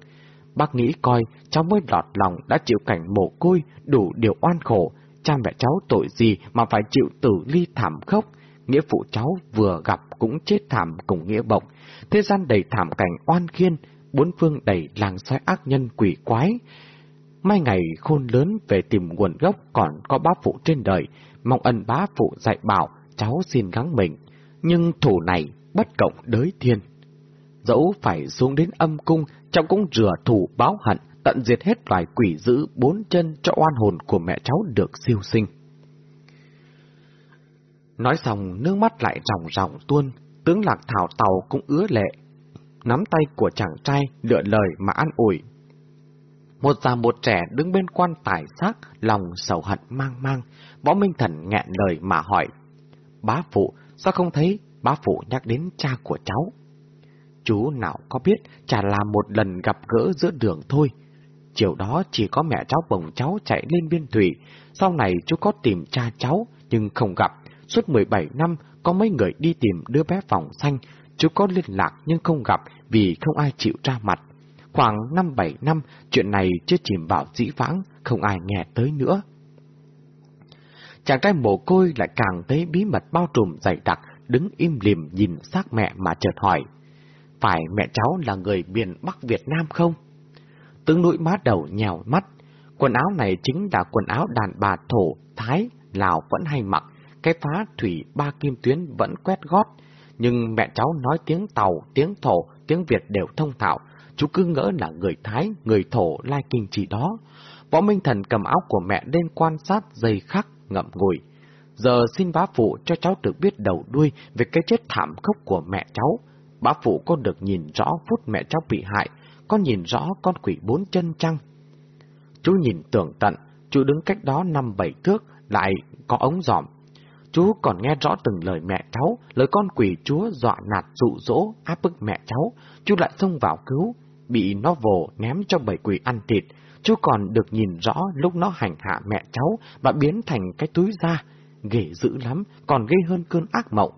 Bác nghĩ coi cháu mới lọt lòng đã chịu cảnh mồ côi, đủ điều oan khổ. Cha mẹ cháu tội gì mà phải chịu tử ly thảm khốc? Nghĩa phụ cháu vừa gặp cũng chết thảm cùng nghĩa bộng. Thế gian đầy thảm cảnh oan khiên, bốn phương đầy làng xoáy ác nhân quỷ quái. Mai ngày khôn lớn về tìm nguồn gốc còn có bá phụ trên đời, mong ân bá phụ dạy bảo, cháu xin gắng mình. Nhưng thủ này bất cộng đới thiên. Dẫu phải xuống đến âm cung, cháu cũng rửa thủ báo hận, tận diệt hết loài quỷ dữ bốn chân cho oan hồn của mẹ cháu được siêu sinh. Nói xong, nước mắt lại ròng ròng tuôn, tướng lạc thảo tàu cũng ứa lệ. nắm tay của chàng trai lựa lời mà an ủi. Một già một trẻ đứng bên quan tài xác, lòng sầu hận mang mang, võ minh thần nghẹn lời mà hỏi. Bá phụ, sao không thấy bá phụ nhắc đến cha của cháu? Chú nào có biết chả là một lần gặp gỡ giữa đường thôi. Chiều đó chỉ có mẹ cháu bồng cháu chạy lên biên thủy, sau này chú có tìm cha cháu nhưng không gặp. Suốt 17 năm có mấy người đi tìm đứa bé vòng xanh, chú có liên lạc nhưng không gặp vì không ai chịu ra mặt. Khoảng 5-7 năm, chuyện này chưa chìm vào dĩ vãng, không ai nghe tới nữa. Chàng trai mồ côi lại càng thấy bí mật bao trùm dày đặc, đứng im lìm nhìn xác mẹ mà chợt hỏi. Phải mẹ cháu là người miền Bắc Việt Nam không? Tướng núi má đầu nhào mắt. Quần áo này chính là quần áo đàn bà thổ, thái, lào vẫn hay mặc. Cái phá thủy ba kim tuyến vẫn quét gót. Nhưng mẹ cháu nói tiếng tàu, tiếng thổ, tiếng Việt đều thông thạo. Chú cứ ngỡ là người Thái, người thổ lai kinh chỉ đó. Võ Minh Thần cầm áo của mẹ lên quan sát dây khắc, ngậm ngùi. Giờ xin bá phụ cho cháu được biết đầu đuôi về cái chết thảm khốc của mẹ cháu. Bá phụ có được nhìn rõ phút mẹ cháu bị hại, có nhìn rõ con quỷ bốn chân chăng? Chú nhìn tưởng tận, chú đứng cách đó năm bảy thước, lại có ống giỏm. Chú còn nghe rõ từng lời mẹ cháu, lời con quỷ chúa dọa nạt dụ dỗ, áp bức mẹ cháu. Chú lại xông vào cứu, bị nó vồ ném cho bảy quỷ ăn thịt. Chú còn được nhìn rõ lúc nó hành hạ mẹ cháu và biến thành cái túi da. Ghê dữ lắm, còn gây hơn cơn ác mộng.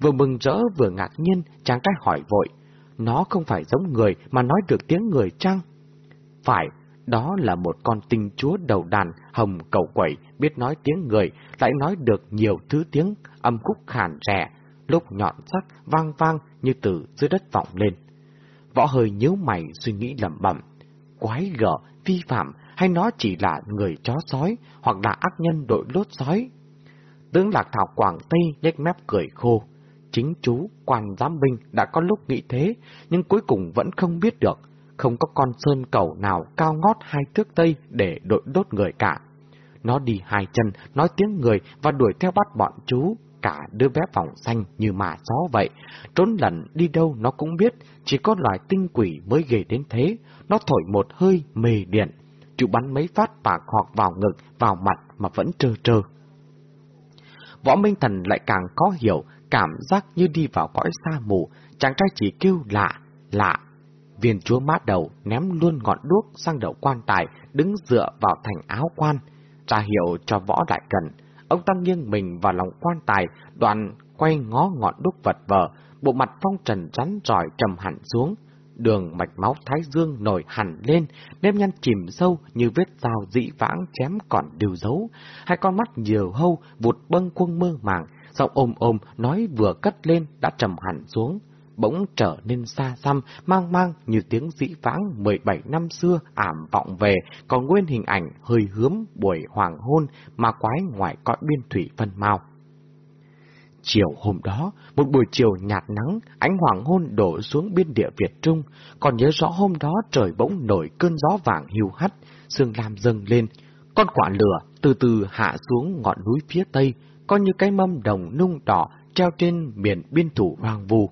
Vừa mừng rỡ vừa ngạc nhiên, chàng trai hỏi vội. Nó không phải giống người mà nói được tiếng người chăng? Phải, đó là một con tinh chúa đầu đàn, hồng cầu quẩy, biết nói tiếng người, lại nói được nhiều thứ tiếng, âm khúc khàn rẻ, lúc nhọn sắc, vang vang như từ dưới đất vọng lên. Võ hơi nhíu mày suy nghĩ lẩm bẩm, quái gở, vi phạm, hay nó chỉ là người chó sói, hoặc là ác nhân đội lốt sói. Tướng Lạc Thảo Quảng Tây nhếch mép cười khô. Chính chú, quan giám binh đã có lúc nghĩ thế, nhưng cuối cùng vẫn không biết được. Không có con sơn cầu nào cao ngót hai thước tây để đội đốt người cả. Nó đi hai chân, nói tiếng người và đuổi theo bắt bọn chú. Cả đứa bé phòng xanh như mà gió vậy. Trốn lần đi đâu nó cũng biết, chỉ có loài tinh quỷ mới ghê đến thế. Nó thổi một hơi mề điện. Chú bắn mấy phát bạc hoặc vào ngực, vào mặt mà vẫn trơ trơ. Võ Minh Thần lại càng có hiểu, cảm giác như đi vào cõi xa mù, chàng trai chỉ kêu lạ, lạ. Viên chúa mát đầu ném luôn ngọn đuốc sang đầu quan tài, đứng dựa vào thành áo quan, ra hiệu cho võ đại cần. Ông ta nghiêng mình vào lòng quan tài, đoạn quay ngó ngọn đuốc vật vờ, bộ mặt phong trần rắn rỏi trầm hẳn xuống. Đường mạch máu thái dương nổi hẳn lên, nếp nhăn chìm sâu như vết dao dĩ vãng chém còn điều dấu. Hai con mắt nhiều hâu, vụt bâng quân mơ màng, giọng ôm ôm nói vừa cất lên đã trầm hẳn xuống, bỗng trở nên xa xăm, mang mang như tiếng dĩ vãng 17 năm xưa ảm vọng về, còn nguyên hình ảnh hơi hướm buổi hoàng hôn mà quái ngoài cõi biên thủy phân mau. Chiều hôm đó, một buổi chiều nhạt nắng, ánh hoàng hôn đổ xuống biên địa Việt Trung, còn nhớ rõ hôm đó trời bỗng nổi cơn gió vàng hiu hắt, sương lam dâng lên, con quả lửa từ từ hạ xuống ngọn núi phía tây, có như cái mâm đồng nung đỏ treo trên miền biên thủ hoàng vù.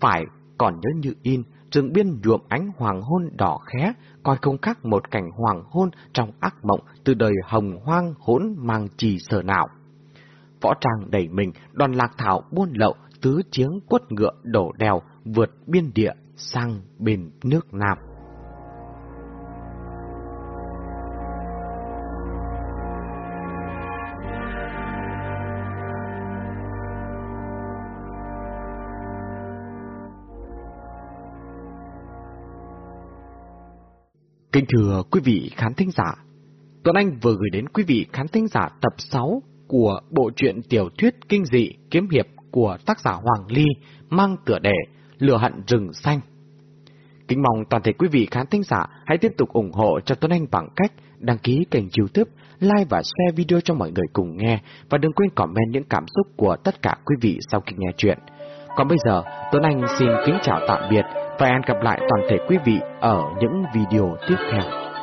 Phải, còn nhớ như in, rừng biên nhuộm ánh hoàng hôn đỏ khé, coi không khác một cảnh hoàng hôn trong ác mộng từ đời hồng hoang hỗn mang trì sở nào. Võ trang đẩy mình, đoàn lạc thảo buôn lậu, tứ chiếng quất ngựa đổ đèo, vượt biên địa sang bên nước Nam. Kính thưa quý vị khán thính giả, Tuấn Anh vừa gửi đến quý vị khán thính giả tập 6 của bộ truyện tiểu thuyết kinh dị kiếm hiệp của tác giả Hoàng Ly mang tựa đề Lửa hận rừng xanh. Kính mong toàn thể quý vị khán thính giả hãy tiếp tục ủng hộ cho Tuấn Anh bằng cách đăng ký kênh youtube, like và share video cho mọi người cùng nghe và đừng quên comment những cảm xúc của tất cả quý vị sau khi nghe chuyện. Còn bây giờ, Tuấn Anh xin kính chào tạm biệt và hẹn gặp lại toàn thể quý vị ở những video tiếp theo.